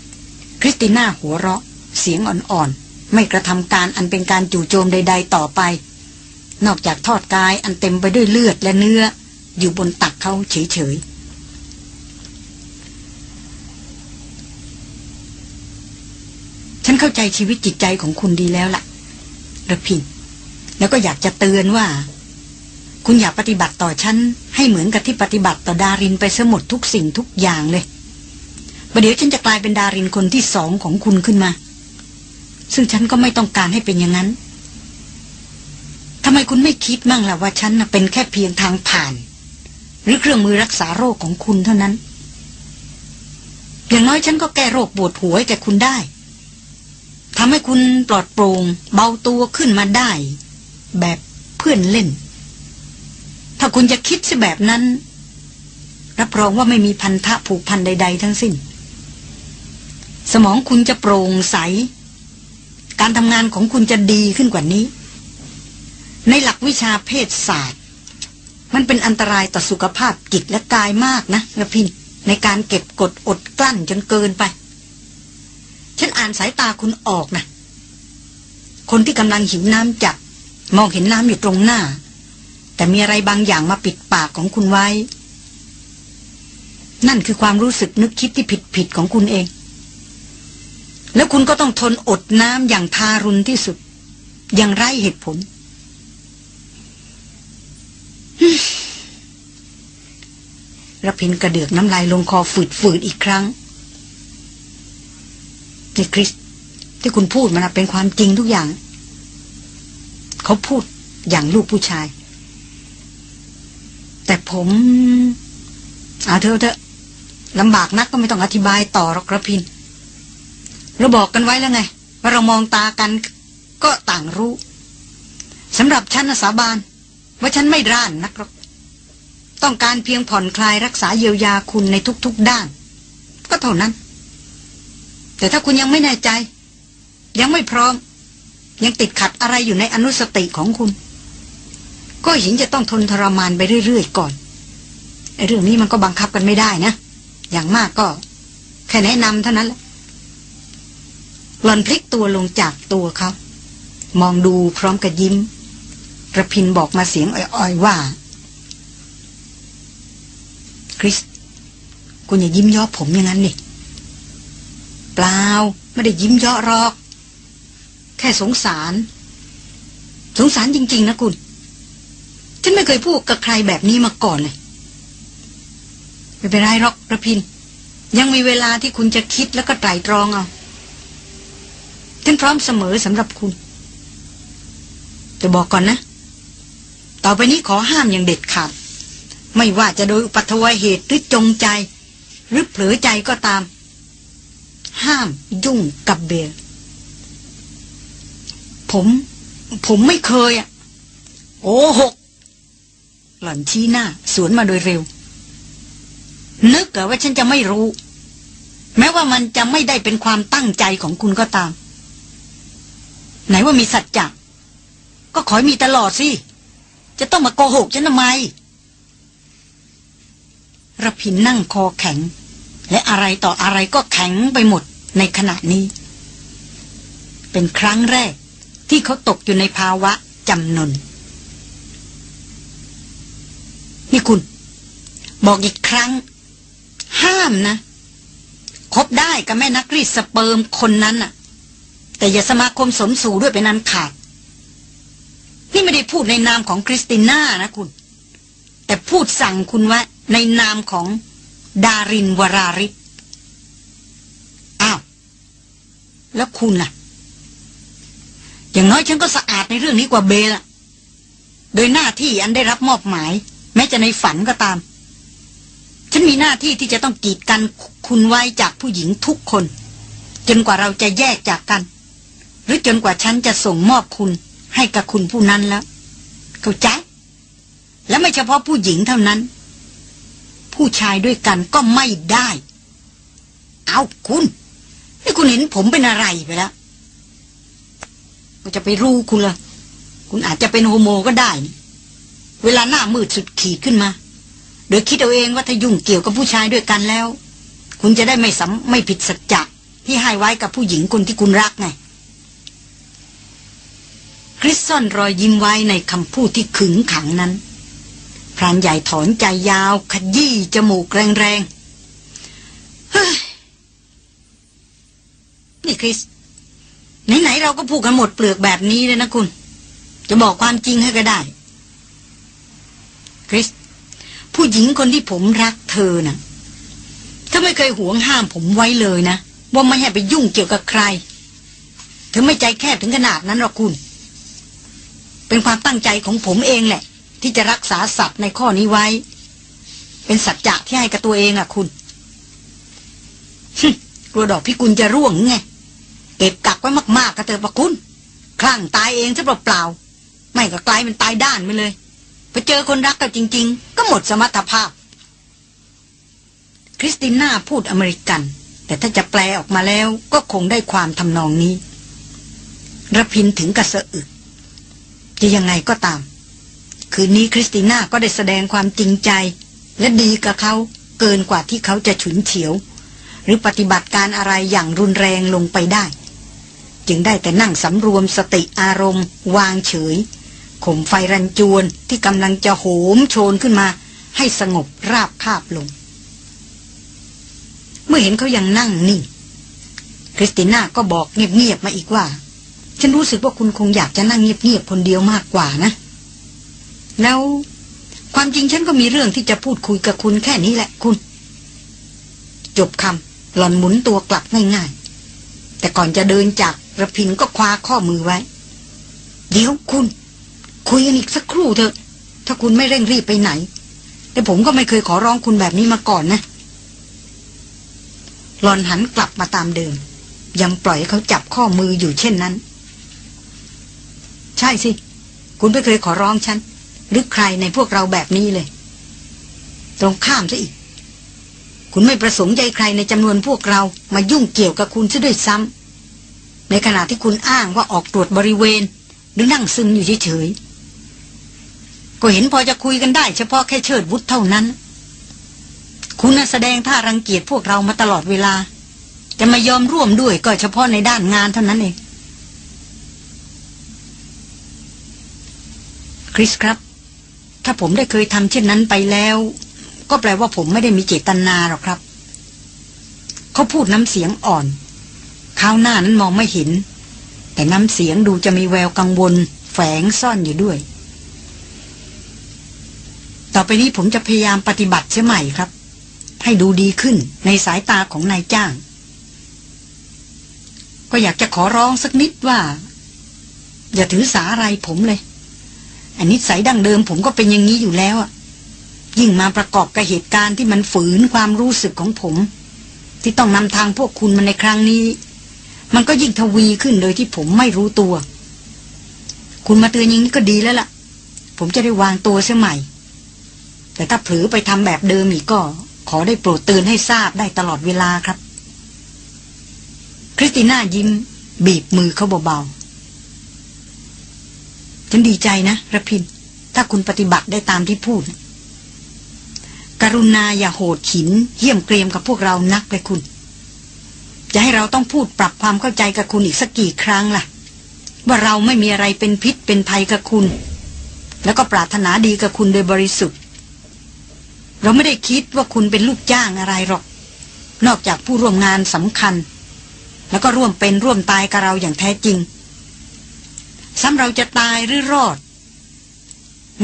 ๆคริสติน่าหัวเราะ เสียงอ่อนๆ ไม่กระทำการอันเป็นการจู่โจมใด ๆ ต่อไป นอกจากทอดกายอันเต็มไปด้วยเลือดและเนื้อ อยู่บนตักเขาเฉยๆฉันเข้าใจชีวิตจิตใจของคุณดีแล้วล่ะระพินแล้วก็อยากจะเตือนว่า คุณอย่าปฏิบัติต่อฉัน ให้เหมือนกับที่ปฏิบัติต่อดารินไปสมดทุกสิ่งทุกอย่างเลยประเดี๋ยวฉันจะกลายเป็นดารินคนที่สองของคุณขึ้นมา ซึ่งฉันก็ไม่ต้องการให้เป็นอย่างนั้นทำไมคุณไม่คิดมั่งล่ะว่าฉันเป็นแค่เพียงทางผ่าน หรือเครื่องมือรักษาโรคของคุณเท่านั้น อย่างน้อยฉันก็แก้โรคปวดหัวให้แกคุณได้ทำให้คุณปลอดโปร่งเบาตัวขึ้นมาได้ แบบเพื่อนเล่น ถ้าคุณจะคิดซะแบบนั้น รับรองว่าไม่มีพันธะผูกพันใด ๆ ทั้งสิ้น สมองคุณจะโปร่งใส การทำงานของคุณจะดีขึ้นกว่านี้ ในหลักวิชาเพศศาสตร์ มันเป็นอันตรายต่อสุขภาพจิตและกายมากนะระพินในการเก็บกดอดกลั้นจนเกินไป ฉันอ่านสายตาคุณออกนะคนที่กำลังหิวน้ำจัดมองเห็นน้ำอยู่ตรงหน้า แต่มีอะไรบางอย่างมาปิดปากของคุณไว้ นั่นคือความรู้สึกนึกคิดที่ผิดผิดของคุณเอง แล้วคุณก็ต้องทนอดน้ำอย่างทารุณที่สุด อย่างไร้เหตุผล ระพินกระเดือกน้ำลายลงคอฝืดๆอีกครั้งนี่คริส ที่คุณพูดมันเป็นความจริงทุกอย่าง เขาพูดอย่างลูกผู้ชาย แต่ผมอาเธอเถอะลำบากนักก็ไม่ต้องอธิบายต่อหรอกกระพิน เราบอกกันไว้แล้วไง ว่าเรามองตากันก็ต่างรู้สำหรับฉันสาบาน ว่าฉันไม่ร่านนักหรอกต้องการเพียงผ่อนคลายรักษาเยียวยาคุณในทุกๆด้าน ก็เท่านั้น แต่ถ้าคุณยังไม่แน่ใจ ยังไม่พร้อม ยังติดขัดอะไรอยู่ในอนุสติของคุณ ก็หินจะต้องทนทรมานไปเรื่อยๆก่อนเรื่องนี้มันก็บังคับกันไม่ได้นะ อย่างมากก็ แค่แนะนำเท่านั้นแหละ หลอนพลิกตัวลงจากตัวเขา มองดูพร้อมกับยิ้มระพินบอกมาเสียงอ่อยๆว่า คริส คุณอย่ายิ้มย่อผมอย่างนั้นนี่เปล่าไม่ได้ยิ้มเยาะรอก แค่สงสาร สงสารจริง ๆ นะคุณ ฉันไม่เคยพูดกับใครแบบนี้มาก่อนเลยไม่เป็นไรหรอกระพิน ยังมีเวลาที่คุณจะคิดแล้วก็ไตรตรองเอา ฉันพร้อมเสมอสำหรับคุณจะบอกก่อนนะ ต่อไปนี้ขอห้ามอย่างเด็ดขาด ไม่ว่าจะโดยอุปัตวเหตุหรือจงใจ หรือเผลอใจก็ตาม ห้ามยุ่งกับเบลผม ผมไม่เคยอะ โอ้หก หล่อนชี้หน้า สวนมาโดยเร็ว นึกเหรอว่าฉันจะไม่รู้ แม้ว่ามันจะไม่ได้เป็นความตั้งใจของคุณก็ตาม ไหนว่ามีสัจจะก็ขอมีตลอดสิ จะต้องมาโกหกฉันทำไมระพินนั่งคอแข็ง และอะไรต่ออะไรก็แข็งไปหมดในขณะนี้ เป็นครั้งแรกที่เขาตกอยู่ในภาวะจำนน นี่คุณ บอกอีกครั้ง ห้ามนะ คบได้กับแม่นักรีดสเปิร์มคนนั้นน่ะ แต่อย่าสมาคมสมสู่ด้วยเป็นนันขาด นี่ไม่ได้พูดในนามของคริสติน่านะคุณ แต่พูดสั่งคุณว่าในนามของดารินวราริศอ้าว แล้วคุณล่ะ อย่างน้อยฉันก็สะอาดในเรื่องนี้กว่าเบลอะโดยหน้าที่อันได้รับมอบหมาย แม้จะในฝันก็ตาม ฉันมีหน้าที่ที่จะต้องกีดกันคุณไว้จากผู้หญิงทุกคน จนกว่าเราจะแยกจากกัน รือจนกว่าฉันจะส่งมอบคุณให้กับคุณผู้นั้นแล้ว เข้าใจ แล้วไม่เฉพาะผู้หญิงเท่านั้น ผู้ชายด้วยกันก็ไม่ได้ เอาคุณนี่คุณเห็นผมเป็นอะไรไปแล้วก็จะไปรู้คุณละคุณอาจจะเป็นโฮโมก็ได้นี่เวลาหน้ามืดสุดขีดขึ้นมา โดยคิดเอาเองว่าถ้ายุ่งเกี่ยวกับผู้ชายด้วยกันแล้ว คุณจะได้ไม่สำไม่ผิดสัจจะที่ให้ไว้กับผู้หญิงคนที่คุณรักไง คริสซ่อนรอยยิ้มไว้ในคำพูดที่ขึงขังนั้นพรานใหญ่ถอนใจยาว ขยี้จมูกแรงๆเฮ้ยนี่คริสไหนๆเราก็พูดกันหมดเปลือกแบบนี้เลยนะคุณ จะบอกความจริงให้ก็ได้ คริส ผู้หญิงคนที่ผมรักเธอนะ่ะถ้าไม่เคยหวงห้ามผมไว้เลยนะ ว่าไม่ให้ไปยุ่งเกี่ยวกับใคร เธอไม่ใจแคบถึงขนาดนั้นหรอกคุณ เป็นความตั้งใจของผมเองแหละ ที่จะรักษาสัตว์ในข้อนี้ไว้ เป็นสัจจะที่ให้กับตัวเองอะคุณกลัวดอกพิกุลจะร่วงไงเก็บกักไว้มากๆกระเตอประคุณคลั่งตายเองซะเปล่าๆไม่ก็กลายเป็นตายด้านไปเลยไปเจอคนรักกันจริง ๆ ก็หมดสมรรถภาพ คริสติน่าพูดอเมริกัน แต่ถ้าจะแปลออกมาแล้วก็คงได้ความทำนองนี้ระพินถึงกระเสอึก จะยังไงก็ตาม คืนนี้คริสติน่าก็ได้แสดงความจริงใจ และดีกับเขาเกินกว่าที่เขาจะฉุนเฉียว หรือปฏิบัติการอะไรอย่างรุนแรงลงไปได้ จึงได้แต่นั่งสำรวมสติอารมณ์ วางเฉยข่มไฟรันจวนที่กำลังจะโหมโชนขึ้นมา ให้สงบราบคาบลง เมื่อเห็นเขายังนั่งนิ่งคริสติน่าก็บอกเงียบๆมาอีกว่า ฉันรู้สึกว่าคุณคงอยากจะนั่งเงียบๆคนเดียวมากกว่านะ แล้วความจริงฉันก็มีเรื่องที่จะพูดคุยกับคุณแค่นี้แหละคุณ จบคำหล่อนหมุนตัวกลับง่ายๆ แต่ก่อนจะเดินจากระพินก็คว้าข้อมือไว้ เดี๋ยวคุณ คุยกันอีกสักครู่เถอะ ถ้าคุณไม่เร่งรีบไปไหน แต่ผมก็ไม่เคยขอร้องคุณแบบนี้มาก่อนนะหลอนหันกลับมาตามเดิม ยังปล่อยเขาจับข้อมืออยู่เช่นนั้น ใช่สิ คุณไม่เคยขอร้องฉัน หรือใครในพวกเราแบบนี้เลย ตรงข้ามซะอีก คุณไม่ประสงค์ใจใครในจำนวนพวกเรามายุ่งเกี่ยวกับคุณซะด้วยซ้ำในขณะที่คุณอ้างว่าออกตรวจบริเวณ หรือนั่งซึมอยู่เฉยๆก็เห็นพอจะคุยกันได้ เฉพาะแค่เชิดวุฒเท่านั้น คุณแสดงท่ารังเกียจพวกเรามาตลอดเวลา จะมายอมร่วมด้วยก็เฉพาะในด้านงานเท่านั้นเอง คริสครับ ถ้าผมได้เคยทำเช่นนั้นไปแล้ว ก็แปลว่าผมไม่ได้มีเจตนาหรอกครับ เขาพูดน้ำเสียงอ่อนข้าวหน้านั้นมองไม่เห็น แต่น้ำเสียงดูจะมีแววกังวล แฝงซ่อนอยู่ด้วย ต่อไปนี้ผมจะพยายามปฏิบัติเช่ใหม่ครับ ให้ดูดีขึ้นในสายตาของนายจ้าง ก็อยากจะขอร้องสักนิดว่า อย่าถือสาอะไรผมเลย อันนี้สายดั้งเดิมผมก็เป็นอย่างนี้อยู่แล้วอะยิ่งมาประกอบกับเหตุการณ์ที่มันฝืนความรู้สึกของผม ที่ต้องนำทางพวกคุณมาในครั้งนี้ มันก็ยิ่งทวีขึ้นโดยที่ผมไม่รู้ตัว คุณมาเตือนอย่างนี้ก็ดีแล้วล่ะ ผมจะได้วางตัวเสียใหม่ แต่ถ้าเผลอไปทำแบบเดิมอีกก็ ขอได้โปรดเตือนให้ทราบได้ตลอดเวลาครับ คริสติน่ายิ้ม บีบมือเขาเบาๆ ฉันดีใจนะระพิน ถ้าคุณปฏิบัติได้ตามที่พูด กรุณาอย่าโหดขิน เยี่ยมเกรียมกับพวกเรานักเลยคุณ จะให้เราต้องพูดปรับความเข้าใจกับคุณอีกสักกี่ครั้งล่ะ ว่าเราไม่มีอะไรเป็นพิษเป็นภัยกับคุณ แล้วก็ปรารถนาดีกับคุณโดยบริสุทธิ์ เราไม่ได้คิดว่าคุณเป็นลูกจ้างอะไรหรอก นอกจากผู้ร่วมงานสำคัญ แล้วก็ร่วมเป็นร่วมตายกับเราอย่างแท้จริง ซ้ำเราจะตายหรือรอด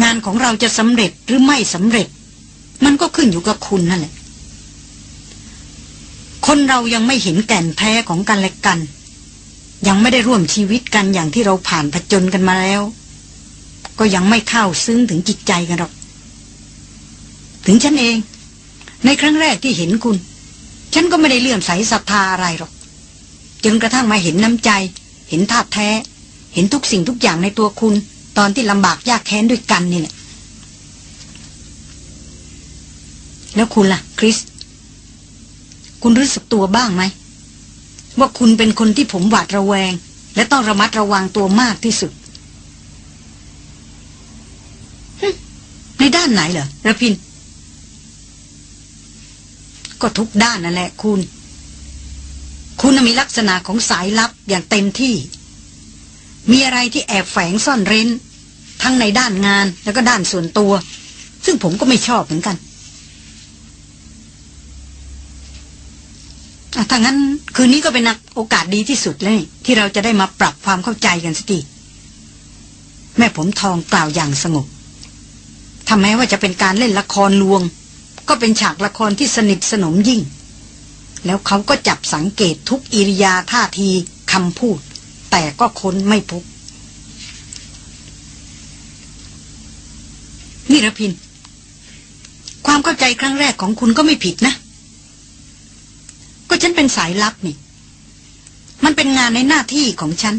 งานของเราจะสำเร็จหรือไม่สำเร็จ มันก็ขึ้นอยู่กับคุณนั่นแหละ คนเรายังไม่เห็นแก่นแท้ของกันและกัน ยังไม่ได้ร่วมชีวิตกันอย่างที่เราผ่านผจญกันมาแล้ว ก็ยังไม่เข้าซึ้งถึงจิตใจกันหรอก ถึงฉันเอง ในครั้งแรกที่เห็นคุณ ฉันก็ไม่ได้เลื่อมใสศรัทธาอะไรหรอกจนกระทั่งมาเห็นน้ำใจ เห็นท่าแท้ เห็นทุกสิ่งทุกอย่างในตัวคุณ ตอนที่ลำบากยากแค้นด้วยกันนี่แหละ แล้วคุณล่ะ คริส คุณรู้สึกตัวบ้างไหม ว่าคุณเป็นคนที่ผมหวาดระแวง และต้องระมัดระวังตัวมากที่สุดในด้านไหนเหรอระพิน ก็ทุกด้านนั่นแหละคุณ คุณมีลักษณะของสายลับอย่างเต็มที่ มีอะไรที่แอบแฝงซ่อนเร้น ทั้งในด้านงานแล้วก็ด้านส่วนตัว ซึ่งผมก็ไม่ชอบเหมือนกันถ้างั้นคืนนี้ก็เป็นโอกาสดีที่สุดเลย ที่เราจะได้มาปรับความเข้าใจกันสักทีแม่ผมทองกล่าวอย่างสงบถ้าแม้ว่าจะเป็นการเล่นละครลวง ก็เป็นฉากละครที่สนิทสนมยิ่ง แล้วเขาก็จับสังเกตทุกอิริยาท่าทีคำพูด แต่ก็ค้นไม่พบ นี่ระพิน ความเข้าใจครั้งแรกของคุณก็ไม่ผิดนะ ก็ฉันเป็นสายลับนี่ มันเป็นงานในหน้าที่ของฉัน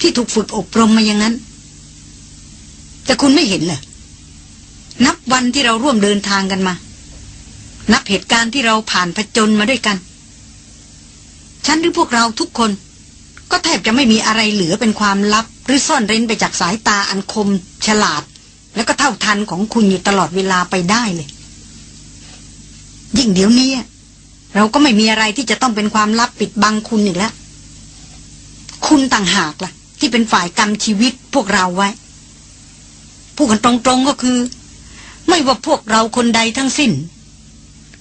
ที่ถูกฝึกอบรมมาอย่างนั้น แต่คุณไม่เห็นเหรอนับวันที่เราร่วมเดินทางกันมา นับเหตุการณ์ที่เราผ่านผจญมาด้วยกัน ฉันหรือพวกเราทุกคน ก็แทบจะไม่มีอะไรเหลือเป็นความลับ หรือซ่อนเร้นไปจากสายตาอันคม ฉลาด แล้วก็เท่าทันของคุณอยู่ตลอดเวลาไปได้เลย ยิ่งเดี๋ยวนี้เราก็ไม่มีอะไรที่จะต้องเป็นความลับปิดบังคุณอีกแล้ว คุณต่างหากล่ะ ที่เป็นฝ่ายกรรมชีวิตพวกเราไว้พูดกันตรงๆก็คือ ไม่ว่าพวกเราคนใดทั้งสิ้น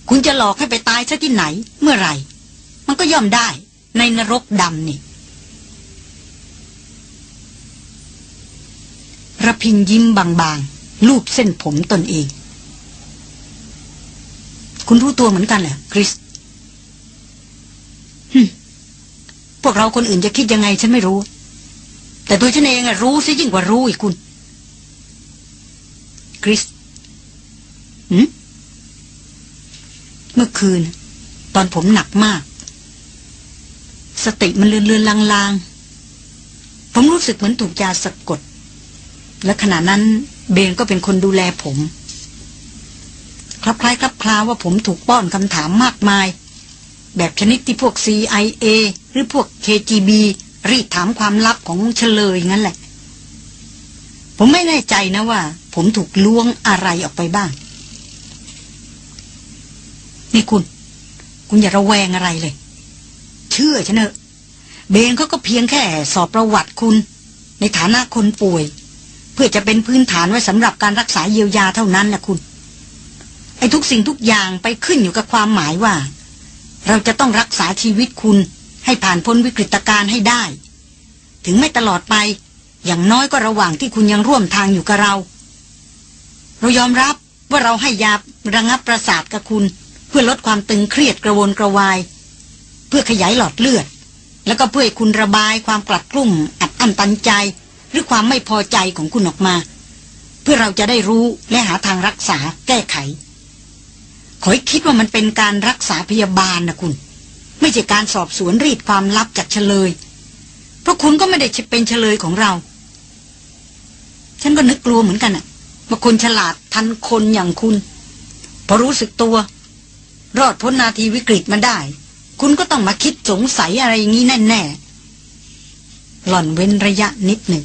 คุณจะหลอกให้ไปตายซะที่ไหน เมื่อไหร่ มันก็ย่อมได้ในนรกดำนี่ ระพินยิ้มบางๆลูบเส้นผมตนเอง คุณรู้ตัวเหมือนกันเหรอคริสพวกเราคนอื่นจะคิดยังไงฉันไม่รู้ แต่ตัวฉันเองอะรู้ซะยิ่งกว่ารู้อีกคุณ คริสอืมเมื่อคืน ตอนผมหนักมาก สติมันเลือนเลือนลางๆ ผมรู้สึกเหมือนถูกยาสะกด และขณะนั้นเบนก็เป็นคนดูแลผม คลับคล้ายคลับคลาว่าผมถูกป้อนคำถามมากมาย แบบชนิดที่พวก CIA หรือพวก KGB รีดถามความลับของเฉลยงั้นแหละ ผมไม่แน่ใจนะว่า ผมถูกล้วงอะไรออกไปบ้าง นี่คุณ คุณอย่าระแวงอะไรเลย เชื่อฉันเถอะเบนเขาก็เพียงแค่สอบประวัติคุณ ในฐานะคนป่วย เพื่อจะเป็นพื้นฐานไว้สำหรับการรักษาเยียวยาเท่านั้นแหละคุณไอ้ทุกสิ่งทุกอย่างไปขึ้นอยู่กับความหมายว่า เราจะต้องรักษาชีวิตคุณ ให้ผ่านพ้นวิกฤตการณ์ให้ได้ ถึงไม่ตลอดไป อย่างน้อยก็ระหว่างที่คุณยังร่วมทางอยู่กับเรา เรายอมรับว่าเราให้ยาระงับประสาทกับคุณ เพื่อลดความตึงเครียดกระวนกระวาย เพื่อขยายหลอดเลือด แล้วก็เพื่อให้คุณระบายความกลัดกลุ่มอัดอั้นตันใจ หรือความไม่พอใจของคุณออกมา เพื่อเราจะได้รู้และหาทางรักษาแก้ไข ขอให้คิดว่ามันเป็นการรักษาพยาบาลนะคุณ ไม่ใช่การสอบสวนรีดความลับจากเฉลย เพราะคุณก็ไม่ได้เป็นเฉลยของเรา ฉันก็นึกกลัวเหมือนกันอะว่าคนฉลาดทันคนอย่างคุณ พอรู้สึกตัว รอดพ้นนาทีวิกฤตมาได้ คุณก็ต้องมาคิดสงสัยอะไรอย่างนี้แน่ๆหล่อนเว้นระยะนิดหนึ่ง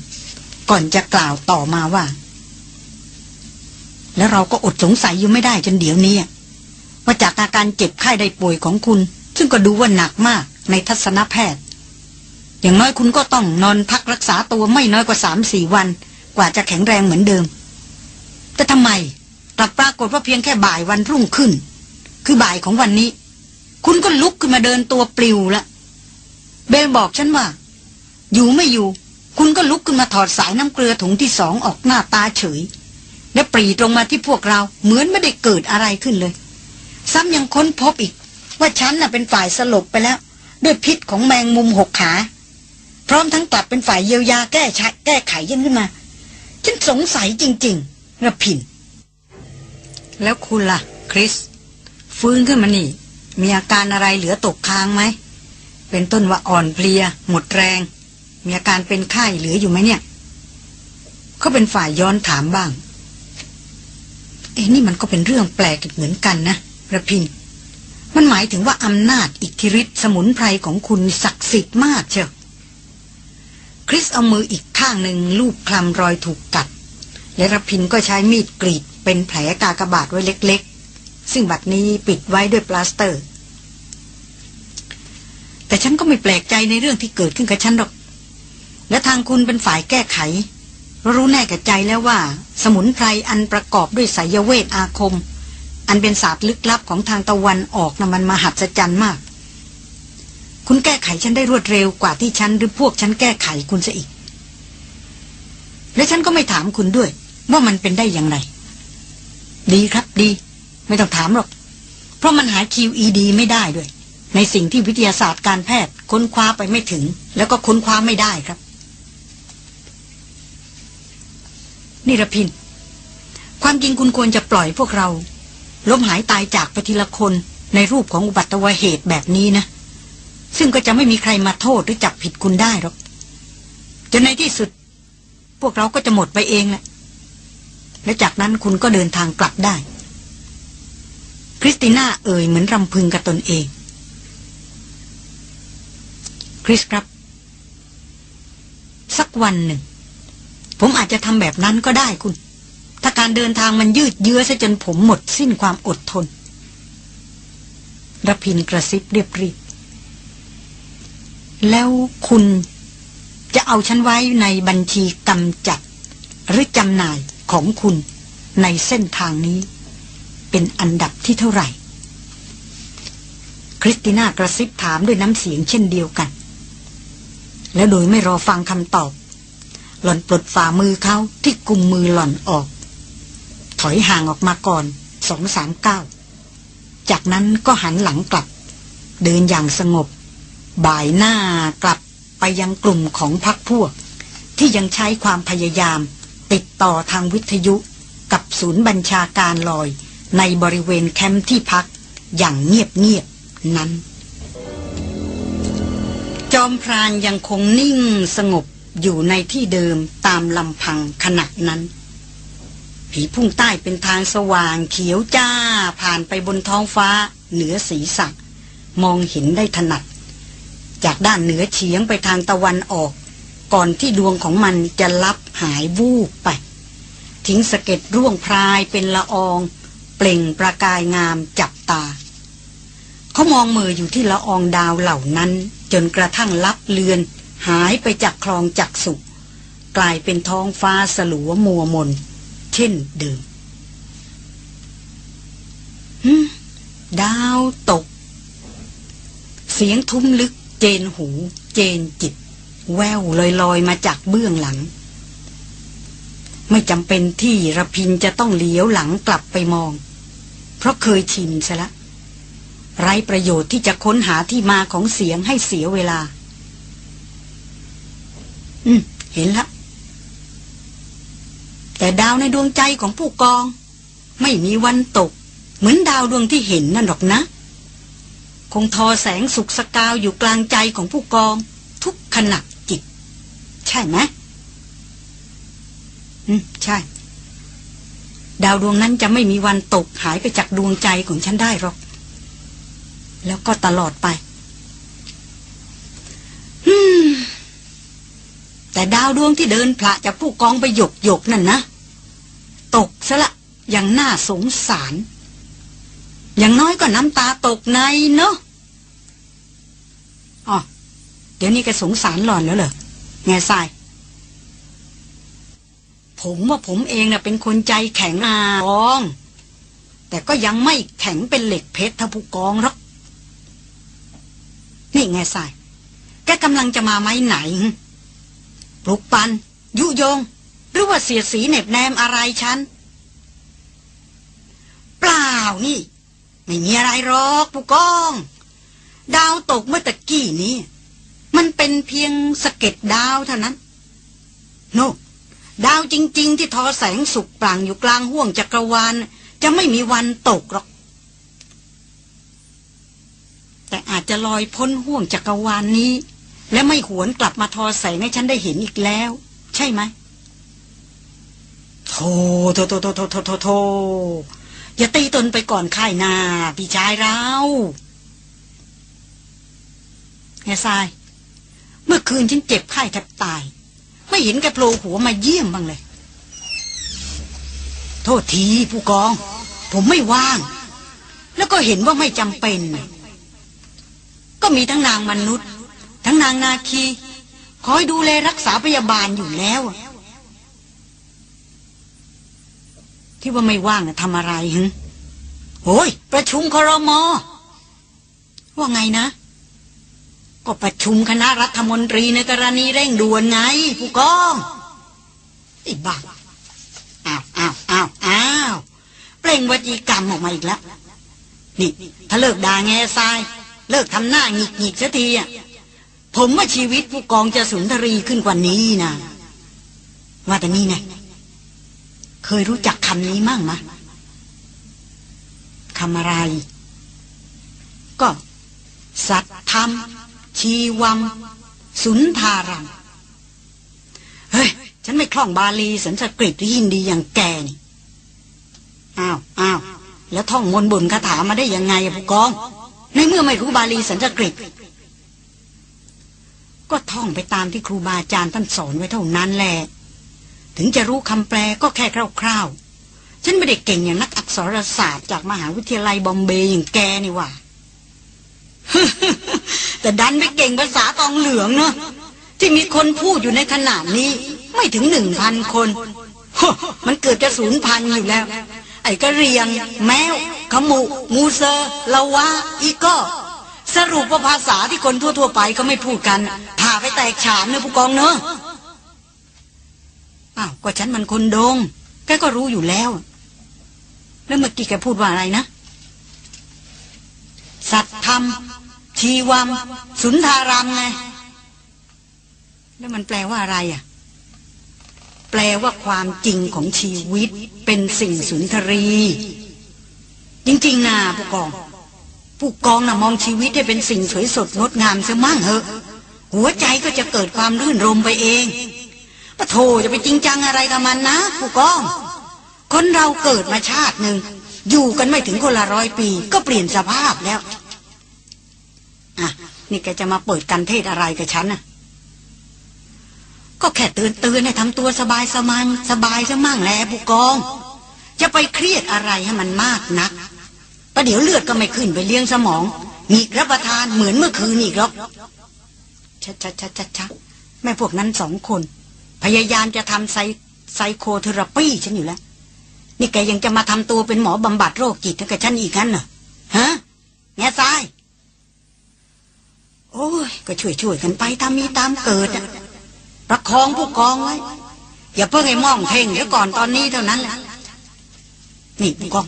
ก่อนจะกล่าวต่อมาว่า แล้วเราก็อดสงสัยอยู่ไม่ได้จนเดี๋ยวนี้ว่าจากอาการเจ็บไข้ได้ป่วยของคุณ ซึ่งก็ดูว่าหนักมากในทัศนแพทย์ อย่างน้อยคุณก็ต้องนอนพักรักษาตัวไม่น้อยกว่าสามสี่วัน กว่าจะแข็งแรงเหมือนเดิม แต่ทำไมกลับปรากฏว่าเพียงแค่บ่ายวันรุ่งขึ้น คือบ่ายของวันนี้ คุณก็ลุกขึ้นมาเดินตัวปลิวละเบลบอกฉันว่า อยู่ไม่อยู่ คุณก็ลุกขึ้นมาถอดสายน้ำเกลือถุงที่สองออกหน้าตาเฉย และปรีตรงมาที่พวกเราเหมือนไม่ได้เกิดอะไรขึ้นเลย ซ้ำยังค้นพบอีก ว่าฉันน่ะเป็นฝ่ายสลบไปแล้ว ด้วยพิษของแมงมุมหกขา พร้อมทั้งกลับเป็นฝ่ายเยียวยาแก้ชแก้ไขยังขึ้นมา ฉันสงสัยจริงๆระพิน แล้วคุณล่ะ คริส ฟื้นขึ้นมานี่ มีอาการอะไรเหลือตกค้างไหมเป็นต้นว่าอ่อนเพลีย หมดแรง มีอาการเป็นไข้เหลืออยู่ไหมเนี่ย เขาเป็นฝ่ายย้อนถามบ้าง เอ้นี่มันก็เป็นเรื่องแปลกเหมือนกันนะรพินทร์ มันหมายถึงว่าอำนาจอิทธิฤทธิ์สมุนไพรของคุณศักดิ์สิทธิ์มากเชียวคริสเอามืออีกข้างหนึ่งลูบคลำรอยถูกกัด และรพินทร์ก็ใช้มีดกรีดเป็นแผลกากระบาดไว้เล็ก ๆ ซึ่งบัดนี้ปิดไว้ด้วยพลาสเตอร์ แต่ฉันก็ไม่แปลกใจในเรื่องที่เกิดขึ้นกับฉันหรอก และทางคุณเป็นฝ่ายแก้ไข รู้แน่กับใจแล้วว่า สมุนไพรอันประกอบด้วยสายเวทอาคม อันเป็นศาสตร์ลึกลับของทางตะวันออกนะ่ะมันมหัศจรรย์มาก คุณแก้ไขฉันได้รวดเร็วกว่าที่ฉันหรือพวกฉันแก้ไขคุณซะอีก และฉันก็ไม่ถามคุณด้วย ว่ามันเป็นได้อย่างไร ดีครับดี ไม่ต้องถามหรอก เพราะมันหา QED ไม่ได้ด้วยในสิ่งที่วิทยาศาสตร์การแพทย์ค้นคว้าไปไม่ถึง แล้วก็ค้นคว้าไม่ได้ครับ นิรพิน ความจริงคุณควรจะปล่อยพวกเราล้มหายตายจากไปทีละคนในรูปของอุบัติเหตุแบบนี้นะ ซึ่งก็จะไม่มีใครมาโทษหรือจับผิดคุณได้หรอกจนในที่สุด พวกเราก็จะหมดไปเองแหละและจากนั้นคุณก็เดินทางกลับได้ คริสติน่าเอ่ยเหมือนรำพึงกับตนเอง คริสครับ สักวันหนึ่ง ผมอาจจะทำแบบนั้นก็ได้คุณ ถ้าการเดินทางมันยืดเยื้อซะจนผมหมดสิ้นความอดทนรพินกระซิบเรียบรีบแล้วคุณจะเอาฉันไว้ในบัญชีกำจัด หรือจำหน่ายของคุณในเส้นทางนี้ เป็นอันดับที่เท่าไหร่ คริสติน่ากระซิบถามด้วยน้ำเสียงเช่นเดียวกัน แล้วโดยไม่รอฟังคำตอบ หล่อนปลดฝ่ามือเขาที่กุมมือหล่อนออก ถอยห่างออกมาก่อนสองสามเก้าจากนั้นก็หันหลังกลับ เดินอย่างสงบ บ่ายหน้ากลับไปยังกลุ่มของพักพวก ที่ยังใช้ความพยายาม ติดต่อทางวิทยุกับศูนย์บัญชาการลอย ในบริเวณแคมป์ที่พักอย่างเงียบๆนั้น จอมพรานยังคงนิ่งสงบ อยู่ในที่เดิมตามลำพังขณะนั้น ผีพุ่งใต้เป็นทางสว่างเขียวจ้าผ่านไปบนท้องฟ้า เหนือศีรษะมองเห็นได้ถนัด จากด้านเหนือเฉียงไปทางตะวันออก ก่อนที่ดวงของมันจะลับหายวูบไป ทิ้งสะเก็ดร่วงพรายเป็นละออง เปล่งประกายงามจับตา เขามองมืออยู่ที่ละอองดาวเหล่านั้น จนกระทั่งลับเลือน หายไปจากคลองจักสุกลายเป็นท้องฟ้าสลัวมัวมน เช่นเดิมดาวตก เสียงทุ้มลึกเจนหู เจนจิต แววลอยลอยมาจากเบื้องหลัง ไม่จำเป็นที่ระพินจะต้องเลี้ยวหลังกลับไปมอง เพราะเคยชินซะละ ไรประโยชน์ที่จะค้นหาที่มาของเสียงให้เสียเวลา อืม เห็นแล้ว แต่ดาวในดวงใจของผู้กอง ไม่มีวันตก เหมือนดาวดวงที่เห็นนั่นหรอกนะ คงทอแสงสุกสกาวอยู่กลางใจของผู้กอง ทุกขณะจิต ใช่ไหมอืม ใช่ ดาวดวงนั้นจะไม่มีวันตกหายไปจากดวงใจของฉันได้หรอก แล้วก็ตลอดไป อืม แต่ดาวดวงที่เดินพระจากผู้กองไปหยกหยกนั่นนะ ตกซะละอย่างน่าสงสาร อย่างน้อยก็น้ำตาตกในเนาะอ๋อเดี๋ยวนี้แกสงสารหล่อนแล้วเหรอแง่ทราย ผมว่าผมเองนะ่ะเป็นคนใจแข็งอากอง แต่ก็ยังไม่แข็งเป็นเหล็กเพชรทผู้กองหรอกนี่ไงทรายแกกำลังจะมาไม้ไหน ปลุกปัน ยุยง หรือว่าเสียสีเน็บแนมอะไรฉัน เปล่านี่ ไม่มีอะไรหรอกผู้กอง ดาวตกเมื่อตะกี้นี้ มันเป็นเพียงสะเก็ดดาวเท่านั้น โนดาวจริง ๆ ที่ทอแสงสุกปล่างอยู่กลางห้วงจักรวาล จะไม่มีวันตกหรอก แต่อาจจะลอยพ้นห้วงจักรวาลนนี้ และไม่หวนกลับมาทอแสงให้ฉันได้เห็นอีกแล้ว ใช่ไหมโธ่โธ่โธ่โธ่โธ่โธ่โธ่อย่าตีตนไปก่อนค่ายนาพี่ชายเราแง่ทราย เมื่อคืนฉันเจ็บไข้แทบตาย ไม่เห็นแกโผล่หัวมาเยี่ยมบ้างเลย โทษทีผู้กอง ผมไม่ว่าง แล้วก็เห็นว่าไม่จำเป็น ก็มีทั้งนางมนุษย์ ทั้งนางนาคีคอยดูแลรักษาพยาบาลอยู่แล้ว ที่ว่าไม่ว่างนะทำอะไรหึโอ้ยประชุมครมว่าไงนะ ก็ประชุมคณะรัฐมนตรีในกรณีเร่งด่วนไง ผู้กองไอ้บ้าอ้าวอ้าวอ้าวอ้าวเปล่งวจีกรรมออกมาอีกแล้ว นี่ ถ้าเลิกด่าแง่ทราย เลิกทำหน้าหงิกหงิกสักทีอะ ผมว่าชีวิตผู้กองจะสุนทรีขึ้นกว่านี้นะว่าแต่นี่ไงเคยรู้จักคำนี้มั่งมะคำอะไร ก็ สัตธรรม ชีวัมสุนทารัง เฮ้ย ฉันไม่คล่องบาลีสันสกฤตหรือฮินดีอย่างแกนี่ อ้าวอ้าวแล้วท่องมนบุญคาถามาได้ยังไงอะผู้กอง ในเมื่อไม่รู้บาลีสันสกฤต ก็ท่องไปตามที่ครูบาอาจารย์ท่านสอนไว้เท่านั้นแหละ ถึงจะรู้คำแปลก็แค่คร่าวๆ ฉันไม่ได้เก่งอย่างนักอักษรศาสตร์จากมหาวิทยาลัยบอมเบย์อย่างแกนี่ว่า แต่ดันไปเก่งภาษาตองเหลืองเนอะที่มีคนพูดอยู่ในขนาดนี้ ไม่ถึงหนึ่งพันคน มันเกิดจะศูนย์พันอยู่แล้ว ไอ้กระเรียง แมวขมุมูเซอร์ลาวะอีก็ สรุปว่าภาษาที่คนทั่ว ๆ ไปก็ไม่พูดกันผ่าไปแตกฉานเนอะผู้กองเนอะอ้าวก็ฉันมันคนดง แกก็รู้อยู่แล้ว แล้วเมื่อกี้แกพูดว่าอะไรนะ สัตธรรม ชีวัมสุนทารามไง แล้วมันแปลว่าอะไรอะ แปลว่าความจริงของชีวิตเป็นสิ่งสุนทรี จริง ๆ นะผู้กอง ผู้กองนะ่ะมองชีวิตให้เป็นสิ่งสวยสดงดงามซะมั่งเหอะ หัวใจก็จะเกิดความรื่นรมไปเองปะโทจะไปจริงจังอะไรกับมันนะ ผู้กอง คนเราเกิดมาชาติหนึ่งอยู่กันไม่ถึงคนละร้อยปี ก็เปลี่ยนสภาพแล้ว อะ นี่แกจะมาเปิดกันเทศอะไรกับฉันน่ะ ก็แค่เตือนเตือนให้ทำตัวสบายสมังสบายซะมั่งแหละผู้กอง จะไปเครียดอะไรให้มันมากนัก ประเดี๋ยวเลือดก็ไม่ขึ้นไปเลี้ยงสมองหงีกรับประทานเหมือนเมื่อคืนอีกหรอกชัดชัดชัดชัดชัดแม่พวกนั้นสองคน พยายามจะทำไซไซโคเทอราปีฉันอยู่แล้ว นี่แกยังจะมาทำตัวเป็นหมอบำบัดโรคจิตกับฉันอีกงั้นเหรอฮะแง่ทราย โอ้ย ก็ช่วยช่วยกันไปตามมีตามเกิดประคองผู้กองไว้ อย่าเพิ่งให้มองเพ่งเดี๋ยวก่อนตอนนี้เท่านั้นแหละนี่ผู้กอง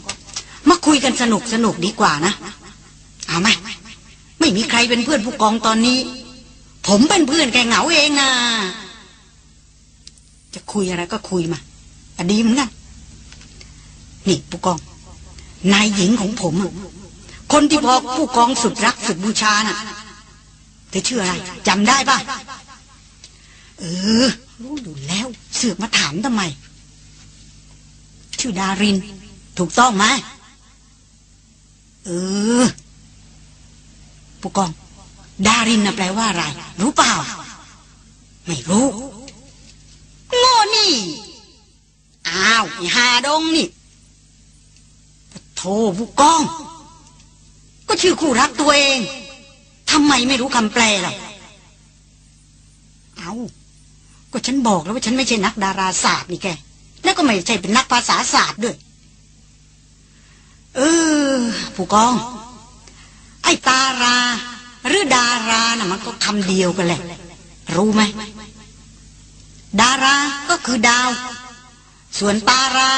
มาคุยกันสนุกสนุกดีกว่านะ เอาไหมไม่มีใครเป็นเพื่อนผู้กองตอนนี้ ผมเป็นเพื่อนแกเหงาเองนะจะคุยอะไรก็คุยมาอดีเหมือนกันนี่ผู้กอง นายหญิงของผมคนที่พอผู้กองสุดรักสุดบูชาน่ะเธอชื่ออะไรจำได้ปะเออ รู้อยู่แล้ว เสือกมาถามทำไม ชื่อดาริน ถูกต้องไหม เออ ผู้กอง ดารินนะแปลว่าอะไร รู้เปล่า ไม่รู้โง่นี่ อ้าวไอหาดงนี่โธ่ผู้กอง ก็ชื่อคู่รักตัวเองทำไมไม่รู้คำแปลล่ะเอาก็ฉันบอกแล้วว่าฉันไม่ใช่นักดาราศาสตร์นี่แก แล้วก็ไม่ใช่เป็นนักภาษาศาสตร์ด้วย เออ ผู้กอง ไอ้ตารา หรือดาราน่ะมันก็คำเดียวกันแหละ รู้ไหม ดาราก็คือดาว ส่วนตารา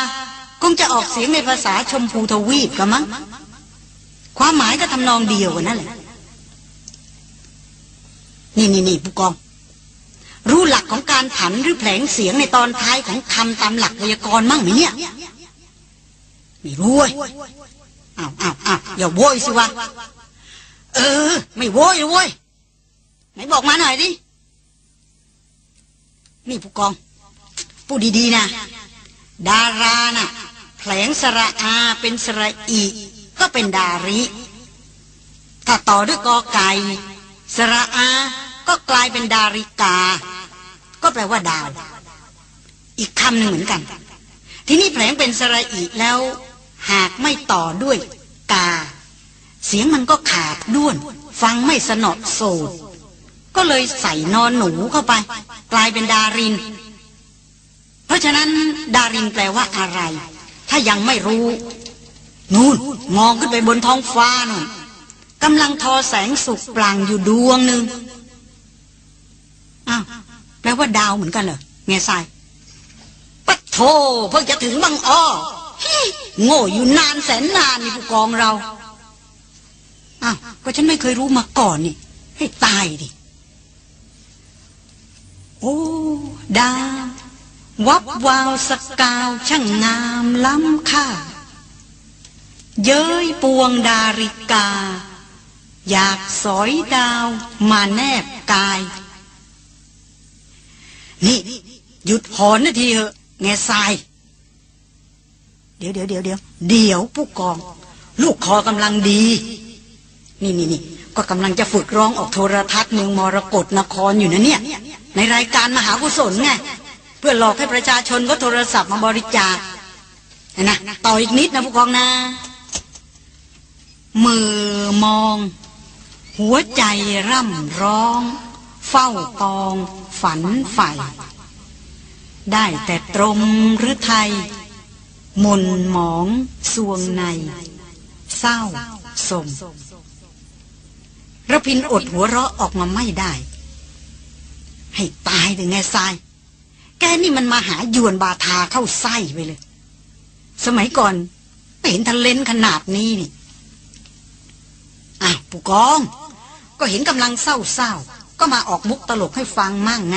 คงจะออกเสียงในภาษาชมพูทวีปกันมั้ง ความหมายก็ทำนองเดียวกันนั่นแหละ นี่นี่นี่ผู้กองรู้หลักของการผันหรือแผลงเสียงในตอนท้ายของคำตามหลักไวยากรณ์มั่งไหมเนี่ย ไม่รู้เว้ยอ้าวอ้าวอ้าวอย่าโวยสิวะ เออ ไม่โวยเว้ยไหนบอกมาหน่อยดินี่ผู้กองพูดดีๆนะ ดารานะ่ะแผลงสระอาเป็นสระอี ก็เป็นดาริ ถ้าต่อด้วยกอไก่สระอาก็กลายเป็นดาริกา ก็แปลว่าดาว อีกคำหนึ่งเหมือนกัน ที่นี้แผลงเป็นสระอีแล้ว หากไม่ต่อด้วยกา เสียงมันก็ขาดด้วน ฟังไม่สนอดโสดก็เลยใส่นอนหนูเข้าไป กลายเป็นดาริน เพราะฉะนั้น ดารินแปลว่าอะไร ถ้ายังไม่รู้ นู่นมองขึ้นไปบนท้องฟ้านู่นกำลังทอแสงสุกปลางอยู่ดวงหนึ่งอ้าวแปลว่าดาวเหมือนกันเหรอแง่ทรายปะโธเพิ่งจะถึงบางอ้อ โง่อยู่นานแสนนานนี่ผู้กองเราอ้าวก็ฉันไม่เคยรู้มาก่อนนี่ ให้ตายดิ โอ้ดาววับวาวสกาวช่างงามล้ำค่า เย้ยปวงดาริกา อยากสอยดาวมาแนบกาย นี่ หยุดหอนนาทีเหอะแง่ทราย เดี๋ยวเดี๋ยวเดี๋ยวเดี๋ยวเดี๋ยวผู้กอง ลูกคอกำลังดี นี่นี่นี่ก็กำลังจะฝึกร้องออกโทรทัศน์เมืองมรกรนครอยู่นะเนี่ย ในรายการมหากุศลไง เพื่อหลอกให้ประชาชนก็โทรศัพท์มาบริจาคนะต่ออีกนิดนะผู้กองนะ มือมอง หัวใจร่ำร้อง เฝ้ากอง ฝันใฝ่ได้แต่ตรมหรือไทย มนหมองสวงใน เศร้าสมระพินอดหัวเราะออกมาไม่ได้ ให้ตายถึงไงทราย แกนี่มันมาหายวนบาทาเข้าไส้ไปเลย สมัยก่อนไม่เห็นทะเลนขนาดนี้นี่อ้าวผู้กอง ก็เห็นกำลังเศร้าๆ ก็มาออกมุกตลกให้ฟังมั่งไง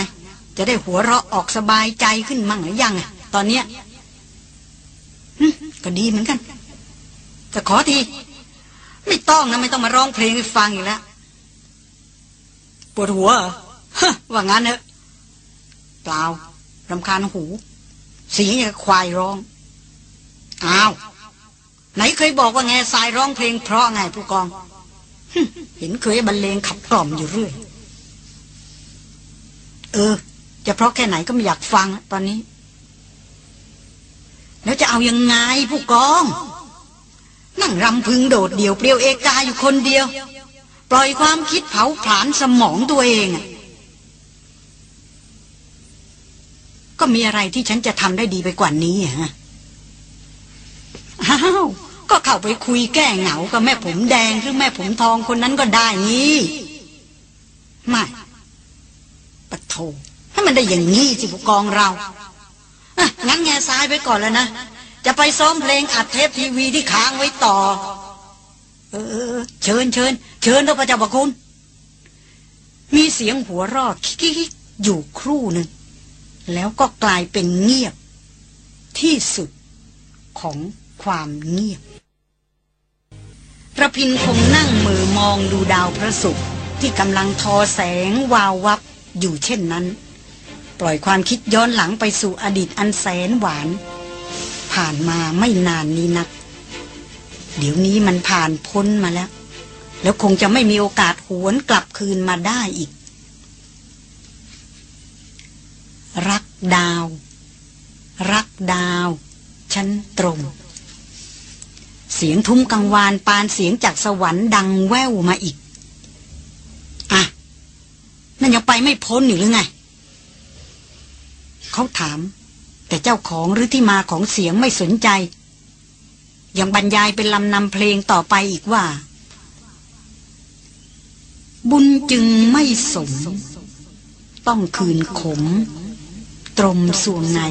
จะได้หัวเราะออกสบายใจขึ้นมั่งหรือยังไงตอนเนี้ย ก็ดีเหมือนกัน แต่ขอที ไม่ต้องนะ ไม่ต้องมาร้องเพลงให้ฟังอีกแล้ว ปวดหัวฮะว่างั้นเนอะเปล่ารำคาญหู เสียงอย่างควายร้อง อ้าว ไหนเคยบอกว่าไงสายร้องเพลงเพราะไงผู้กอง เห็นเคยบรรเลงขับกล่อมอยู่เรื่อย เออ จะเพราะแค่ไหนก็ไม่อยากฟังตอนนี้ แล้วจะเอายังไงผู้กอง นั่งรำพึงโดดเดี่ยวเปลี่ยวเอกาอยู่คนเดียว ปล่อยความคิดเผาผลาญสมองตัวเอง ก็มีอะไรที่ฉันจะทำได้ดีไปกว่านี้ฮะอ้าวก็เข้าไปคุยแก้เหงากับแม่ผมแดงหรือแม่ผมทองคนนั้นก็ได้งี้ไม่ปะโทให้มันได้อย่างงี้สิผู้กองเรา งั้นแง่ซ้ายไปก่อนแล้วนะ จะไปซ้อมเพลงอัดเทปทีวีที่ค้างไว้ต่อ เออ เชิญเชิญเชิญท่านพระเจ้าประคุณ มีเสียงหัวรอดคิกอยู่ครู่หนึ่ง แล้วก็กลายเป็นเงียบ ที่สุดของความเงียบระพินคงนั่งมือมองดูดาวพระศุกร์ที่กำลังทอแสงวาววับอยู่เช่นนั้น ปล่อยความคิดย้อนหลังไปสู่อดีตอันแสนหวาน ผ่านมาไม่นานนี้นัก เดี๋ยวนี้มันผ่านพ้นมาแล้ว แล้วคงจะไม่มีโอกาสหวนกลับคืนมาได้อีก รักดาว รักดาวฉันตรง เสียงทุ้มกังวานปานเสียงจากสวรรค์ดังแว่วมาอีก อะ นั่นยังไปไม่พ้นอยู่หรือไง เขาถาม แต่เจ้าของหรือที่มาของเสียงไม่สนใจ ยังบรรยายเป็นลำนำเพลงต่อไปอีกว่า บุญจึงไม่สม ต้องคืนขม ตรมสวงใน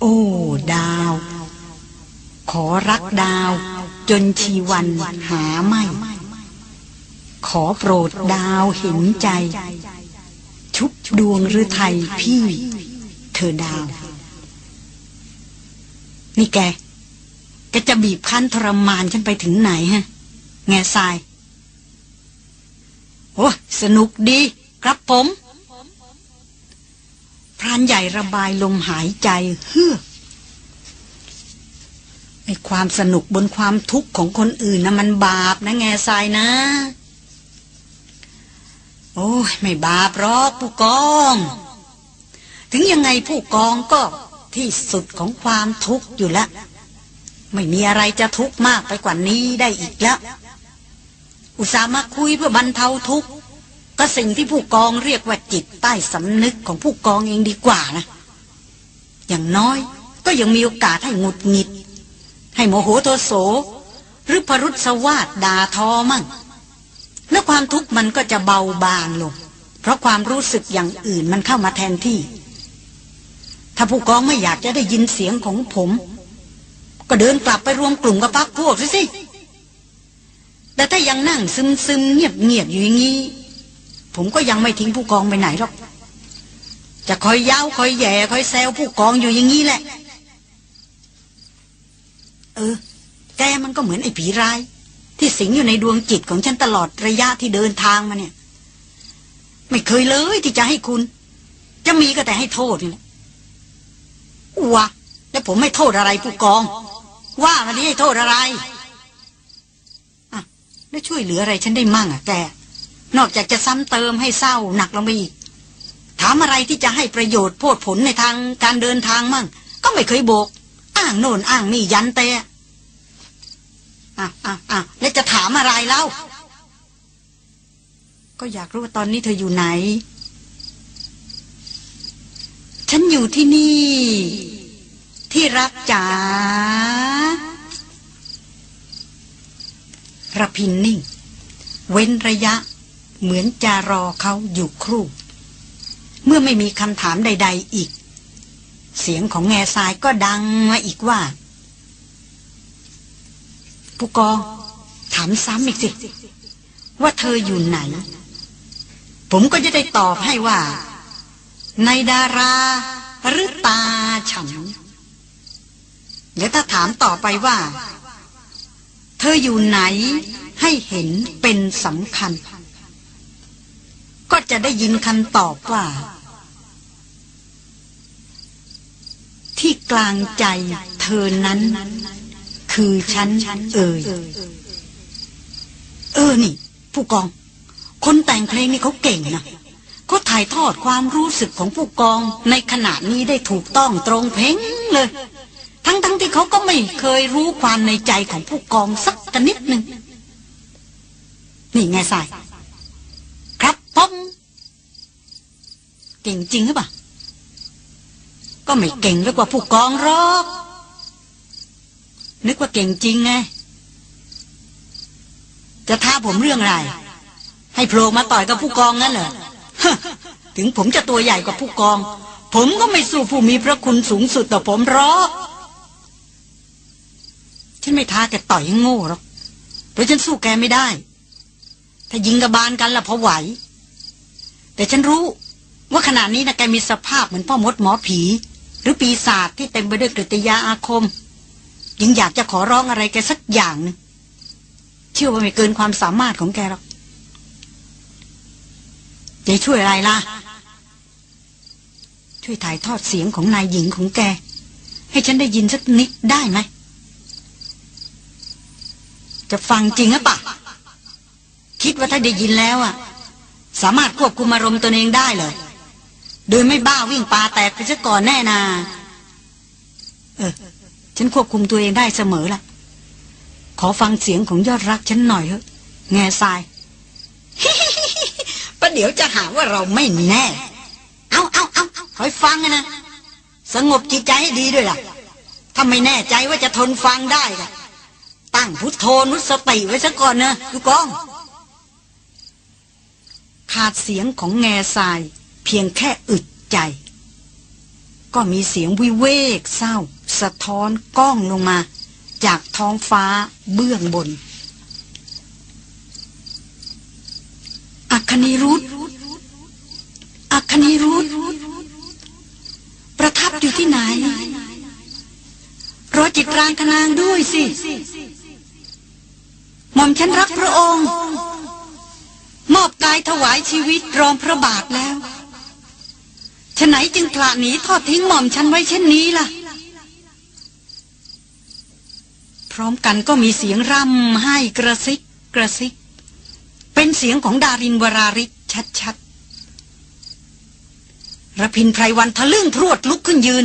โอ้ ดาว ขอรักดาว จนชีวันหาไม่ ขอโปรดดาวเห็นใจ ชุบดวงหรือไทยพี่ เธอดาว นี่แกแกจะบีบคั้นทรมานฉันไปถึงไหนฮะ แง่ทราย โอ้สนุกดีครับผมพรานใหญ่ระบายลมหายใจเฮือกไอความสนุกบนความทุกข์ของคนอื่นนะมันบาปนะแง่ทรายนะ อ้ยไม่บาปหรอกผู้กอง ถึงยังไงผู้กองก็ที่สุดของความทุกข์อยู่แล้วไม่มีอะไรจะทุกข์มากไปกว่านี้ได้อีกแล้ว อุตส่าห์มาคุยเพื่อบรรเทาทุกข์ก็สิ่งที่ผู้กองเรียกว่าจิตใต้สำนึกของผู้กองเองดีกว่านะ อย่างน้อยก็ยังมีโอกาสให้หงุดหงิด ให้โมโหโทโส หรือพรุษสวาดด่าทอมั่ง แล้วความทุกข์มันก็จะเบาบางลง เพราะความรู้สึกอย่างอื่นมันเข้ามาแทนที่ ถ้าผู้กองไม่อยากจะได้ยินเสียงของผม ก็เดินกลับไปรวมกลุ่มกับพักพวกสิแต่ถ้ายังนั่งซึมซึมเงียบเงียบอยู่อย่างนี้ ผมก็ยังไม่ทิ้งผู้กองไปไหนหรอก จะคอยย้าวคอยแย่คอยแซวผู้กองอยู่อย่างนี้แหละ เออ แกมันก็เหมือนไอ้ผีร้าย ที่สิงอยู่ในดวงจิตของฉันตลอดระยะที่เดินทางมาเนี่ย ไม่เคยเลยที่จะให้คุณ จะมีก็แต่ให้โทษนี่แหละวะแล้วผมไม่โทษอะไรผู้กอง ว่ามันนี้ให้โทษอะไรอะแล้วช่วยเหลืออะไรฉันได้มั่งอะแกนอกจากจะซ้ำเติมให้เศร้าหนักลงไปอีก ถามอะไรที่จะให้ประโยชน์โพดผลในทางการเดินทางมั่ง ก็ไม่เคยโบก อ้างโน่นอ้างนี่ยันเตะ อะอะอะแล้วจะถามอะไรเล่า ก็อยากรู้ว่าตอนนี้เธออยู่ไหน ฉันอยู่ที่นี่ ที่รักจ๋าระพินนิ่ง เว้นระยะ เหมือนจะรอเขาอยู่ครู่ เมื่อไม่มีคำถามใด ๆอีก เสียงของแง่ทรายก็ดังมาอีกว่า ผู้กอง ถามซ้ำอีกสิ ว่าเธออยู่ไหน ผมก็จะได้ตอบให้ว่า ในดาราหรือตาฉันเดี๋ยวถ้าถามต่อไปว่า เธออยู่ไหนให้เห็นเป็นสำคัญ ก็จะได้ยินคำตอบว่า ที่กลางใจเธอนั้น คือฉันเอ่ยเออนี่ ผู้กอง คนแต่งเพลงนี่เขาเก่งนะเขาถ่ายทอดความรู้สึกของผู้กองในขณะนี้ได้ถูกต้องตรงเพ่งเลย ทั้งๆทที่เขาก็ไม่เคยรู้ความในใจของผู้กองสักกนิดหนึ่งนี่ไงสาย ครับผมเก่งจริงหรือเปล่าก็ไม่เก่งแล้กว่าผู้กองหรอก นึกว่าเก่งจริงไง จะท้าผมเรื่องอะไร ให้โผล่มาต่อยกับผู้กองงั้นเหรอถึงผมจะตัวใหญ่กว่าผู้กอง ผมก็ไม่สู้ผู้มีพระคุณสูงสุดต่อผมหรอกฉันไม่ท้าแกต่อยโง่หรอกเพราะฉันสู้แกไม่ได้ ถ้ายิงกระบาลกันละพอไหว แต่ฉันรู้ว่าขณะนี้นะแกมีสภาพเหมือนพ่อมดหมอผี หรือปีศาจที่เต็มไปด้วยกริยาอาคม ยังอยากจะขอร้องอะไรแกสักอย่างนึงเชื่อว่าไม่เกินความสามารถของแกหรอกจะช่วยอะไรล่ะ ช่วยถ่ายทอดเสียงของนายหญิงของแก ให้ฉันได้ยินสักนิดได้ไหม จะฟังจริงหรือปะคิดว่าถ้าได้ยินแล้วอะ สามารถควบคุมอารมณ์ตัวเองได้เลย โดยไม่บ้าวิ่งปาแตกไปซะก่อนแน่นา เออ ฉันควบคุมตัวเองได้เสมอละขอฟังเสียงของยอดรักฉันหน่อยเถอะ แง่ทรายประเดี๋ยวจะหาว่าเราไม่แน่ เอาเอาเอาคอยฟังนะ สงบจิตใจให้ดีด้วยล่ะ ถ้าไม่แน่ใจว่าจะทนฟังได้ล่ะ ตั้งพุทโธนุสติไว้ซะก่อนนะดูกอง ขาดเสียงของแง่ทราย เพียงแค่อึดใจ ก็มีเสียงวิเวกเศร้า สะท้อนกล้องลงมา จากท้องฟ้าเบื้องบน อัคนีรุธอัคนีรุธประทับอยู่ที่ไหน รอจิตรางคนางด้วยสิ หม่อมฉันรักพระองค์ มอบกายถวายชีวิตรองพระบาทแล้วฉไหนจึงกละหนีทอดทิ้งหม่อมฉันไว้เช่นนี้ล่ะ พร้อมกันก็มีเสียงร่ำให้กระซิกกระซิก เป็นเสียงของดารินวราริศชัดๆระพินไพรวันทะลึ่งพรวดลุกขึ้นยืน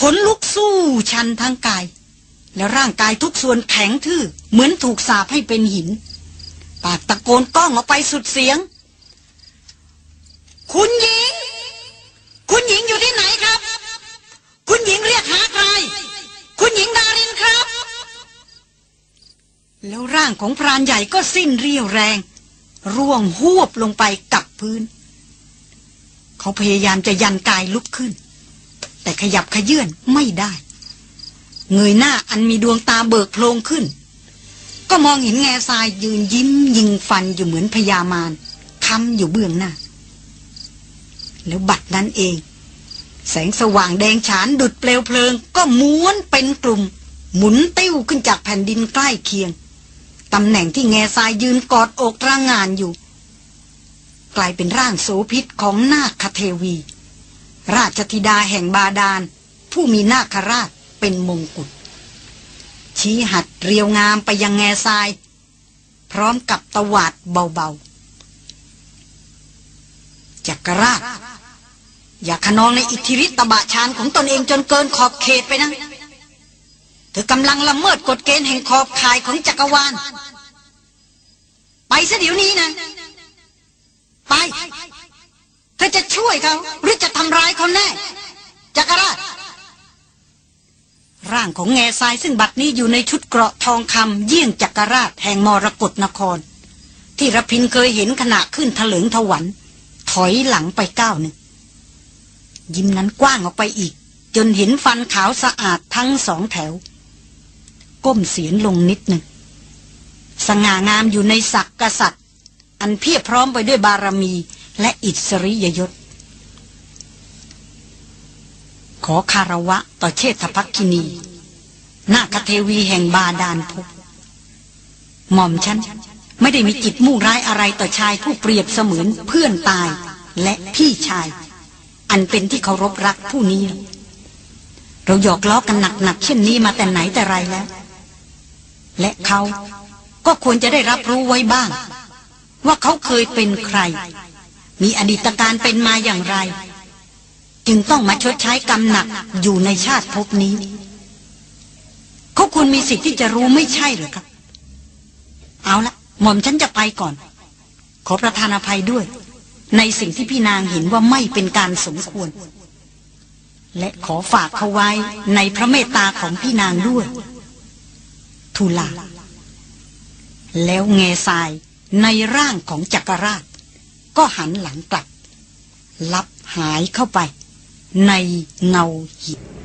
ขนลุกสู้ชันทั้งกาย แล้วร่างกายทุกส่วนแข็งทื่อ เหมือนถูกสาบให้เป็นหิน ปากตะโกนก้องออกไปสุดเสียง คุณหญิง คุณหญิงอยู่ที่ไหนครับ คุณหญิงเรียกหาใคร คุณหญิงดา แล้วร่างของพรานใหญ่ก็สิ้นเรี่ยวแรง ร่วงหวบลงไปกับพื้น เขาพยายามจะยันกายลุกขึ้น แต่ขยับขยื่นไม่ได้เงยหน้าอันมีดวงตาเบิกโพลงขึ้น ก็มองเห็นแง่ทรายยืนยิ้มยิงฟันอยู่เหมือนพญามารค้ำอยู่เบื้องหน้า แล้วบัดนั้นเอง แสงสว่างแดงฉานดุดเปลวเพลิง ก็ม้วนเป็นกลุ่ม หมุนติ้วขึ้นจากแผ่นดินใกล้เคียง ตำแหน่งที่แง่ทรายยืนกอดอกร่างงานอยู่ กลายเป็นร่างโสพิษของนาคเทวี ราชธิดาแห่งบาดาล ผู้มีนาคราชเป็นมงกุฎชี้หัดเรียวงามไปยังแง่ทราย พร้อมกับตวาดเบาๆจักรราช อย่าขนองในอิทธิฤทธิตบะชานของตนเองจนเกินขอบเขตไปนะ ธอกำลังละเมิดกฎเกณฑ์แห่งขอบข่ายของจักรวาล ไปซะเดี๋ยวนี้นะ ไป เธอจะช่วยเขาหรือจะทำร้ายเขาแน่ จักรราช ร่างของแง่ทรายซึ่งบัดนี้อยู่ในชุดเกราะทองคำเยี่ยงจักรราชแห่งมรกรนคร ที่ระพินเคยเห็นขณะขึ้นถลิงถวัน ถอยหลังไปก้าวหนึ่ง ยิ้มนั้นกว้างออกไปอีก จนเห็นฟันขาวสะอาดทั้งสองแถว ก้มเสียนลงนิดหนึ่ง สง่างามอยู่ในศักดิ์กษัตริย์ อันเพียบพร้อมไปด้วยบารมีและอิสริยยศ ขอคารวะต่อเชษฐภักคินีนาคเทวีแห่งบาดาลภพหม่อมฉันไม่ได้มีจิตมุ่งร้ายอะไรต่อชายผู้เปรียบเสมือนเพื่อนตายและพี่ชาย อันเป็นที่เคารพรักผู้นี้ เราหยอกล้อกันหนักๆเช่นนี้มาแต่ไหนแต่ไรแล้ว และเขาก็ควรจะได้รับรู้ไว้บ้าง ว่าเขาเคยเป็นใคร มีอดีตการเป็นมาอย่างไร จึงต้องมาชดใช้กรรมหนักอยู่ในชาติภพนี้ เขาควรมีสิทธิ์ที่จะรู้ไม่ใช่หรือครับ เอาละหม่อมฉันจะไปก่อน ขอประทานอภัยด้วย ในสิ่งที่พี่นางเห็นว่าไม่เป็นการสมควร และขอฝากเขาไว้ในพระเมตตาของพี่นางด้วย ทูลา แล้วแง่ทรายในร่างของจักรราช ก็หันหลังกลับ ลับหายเข้าไปในเงาหิน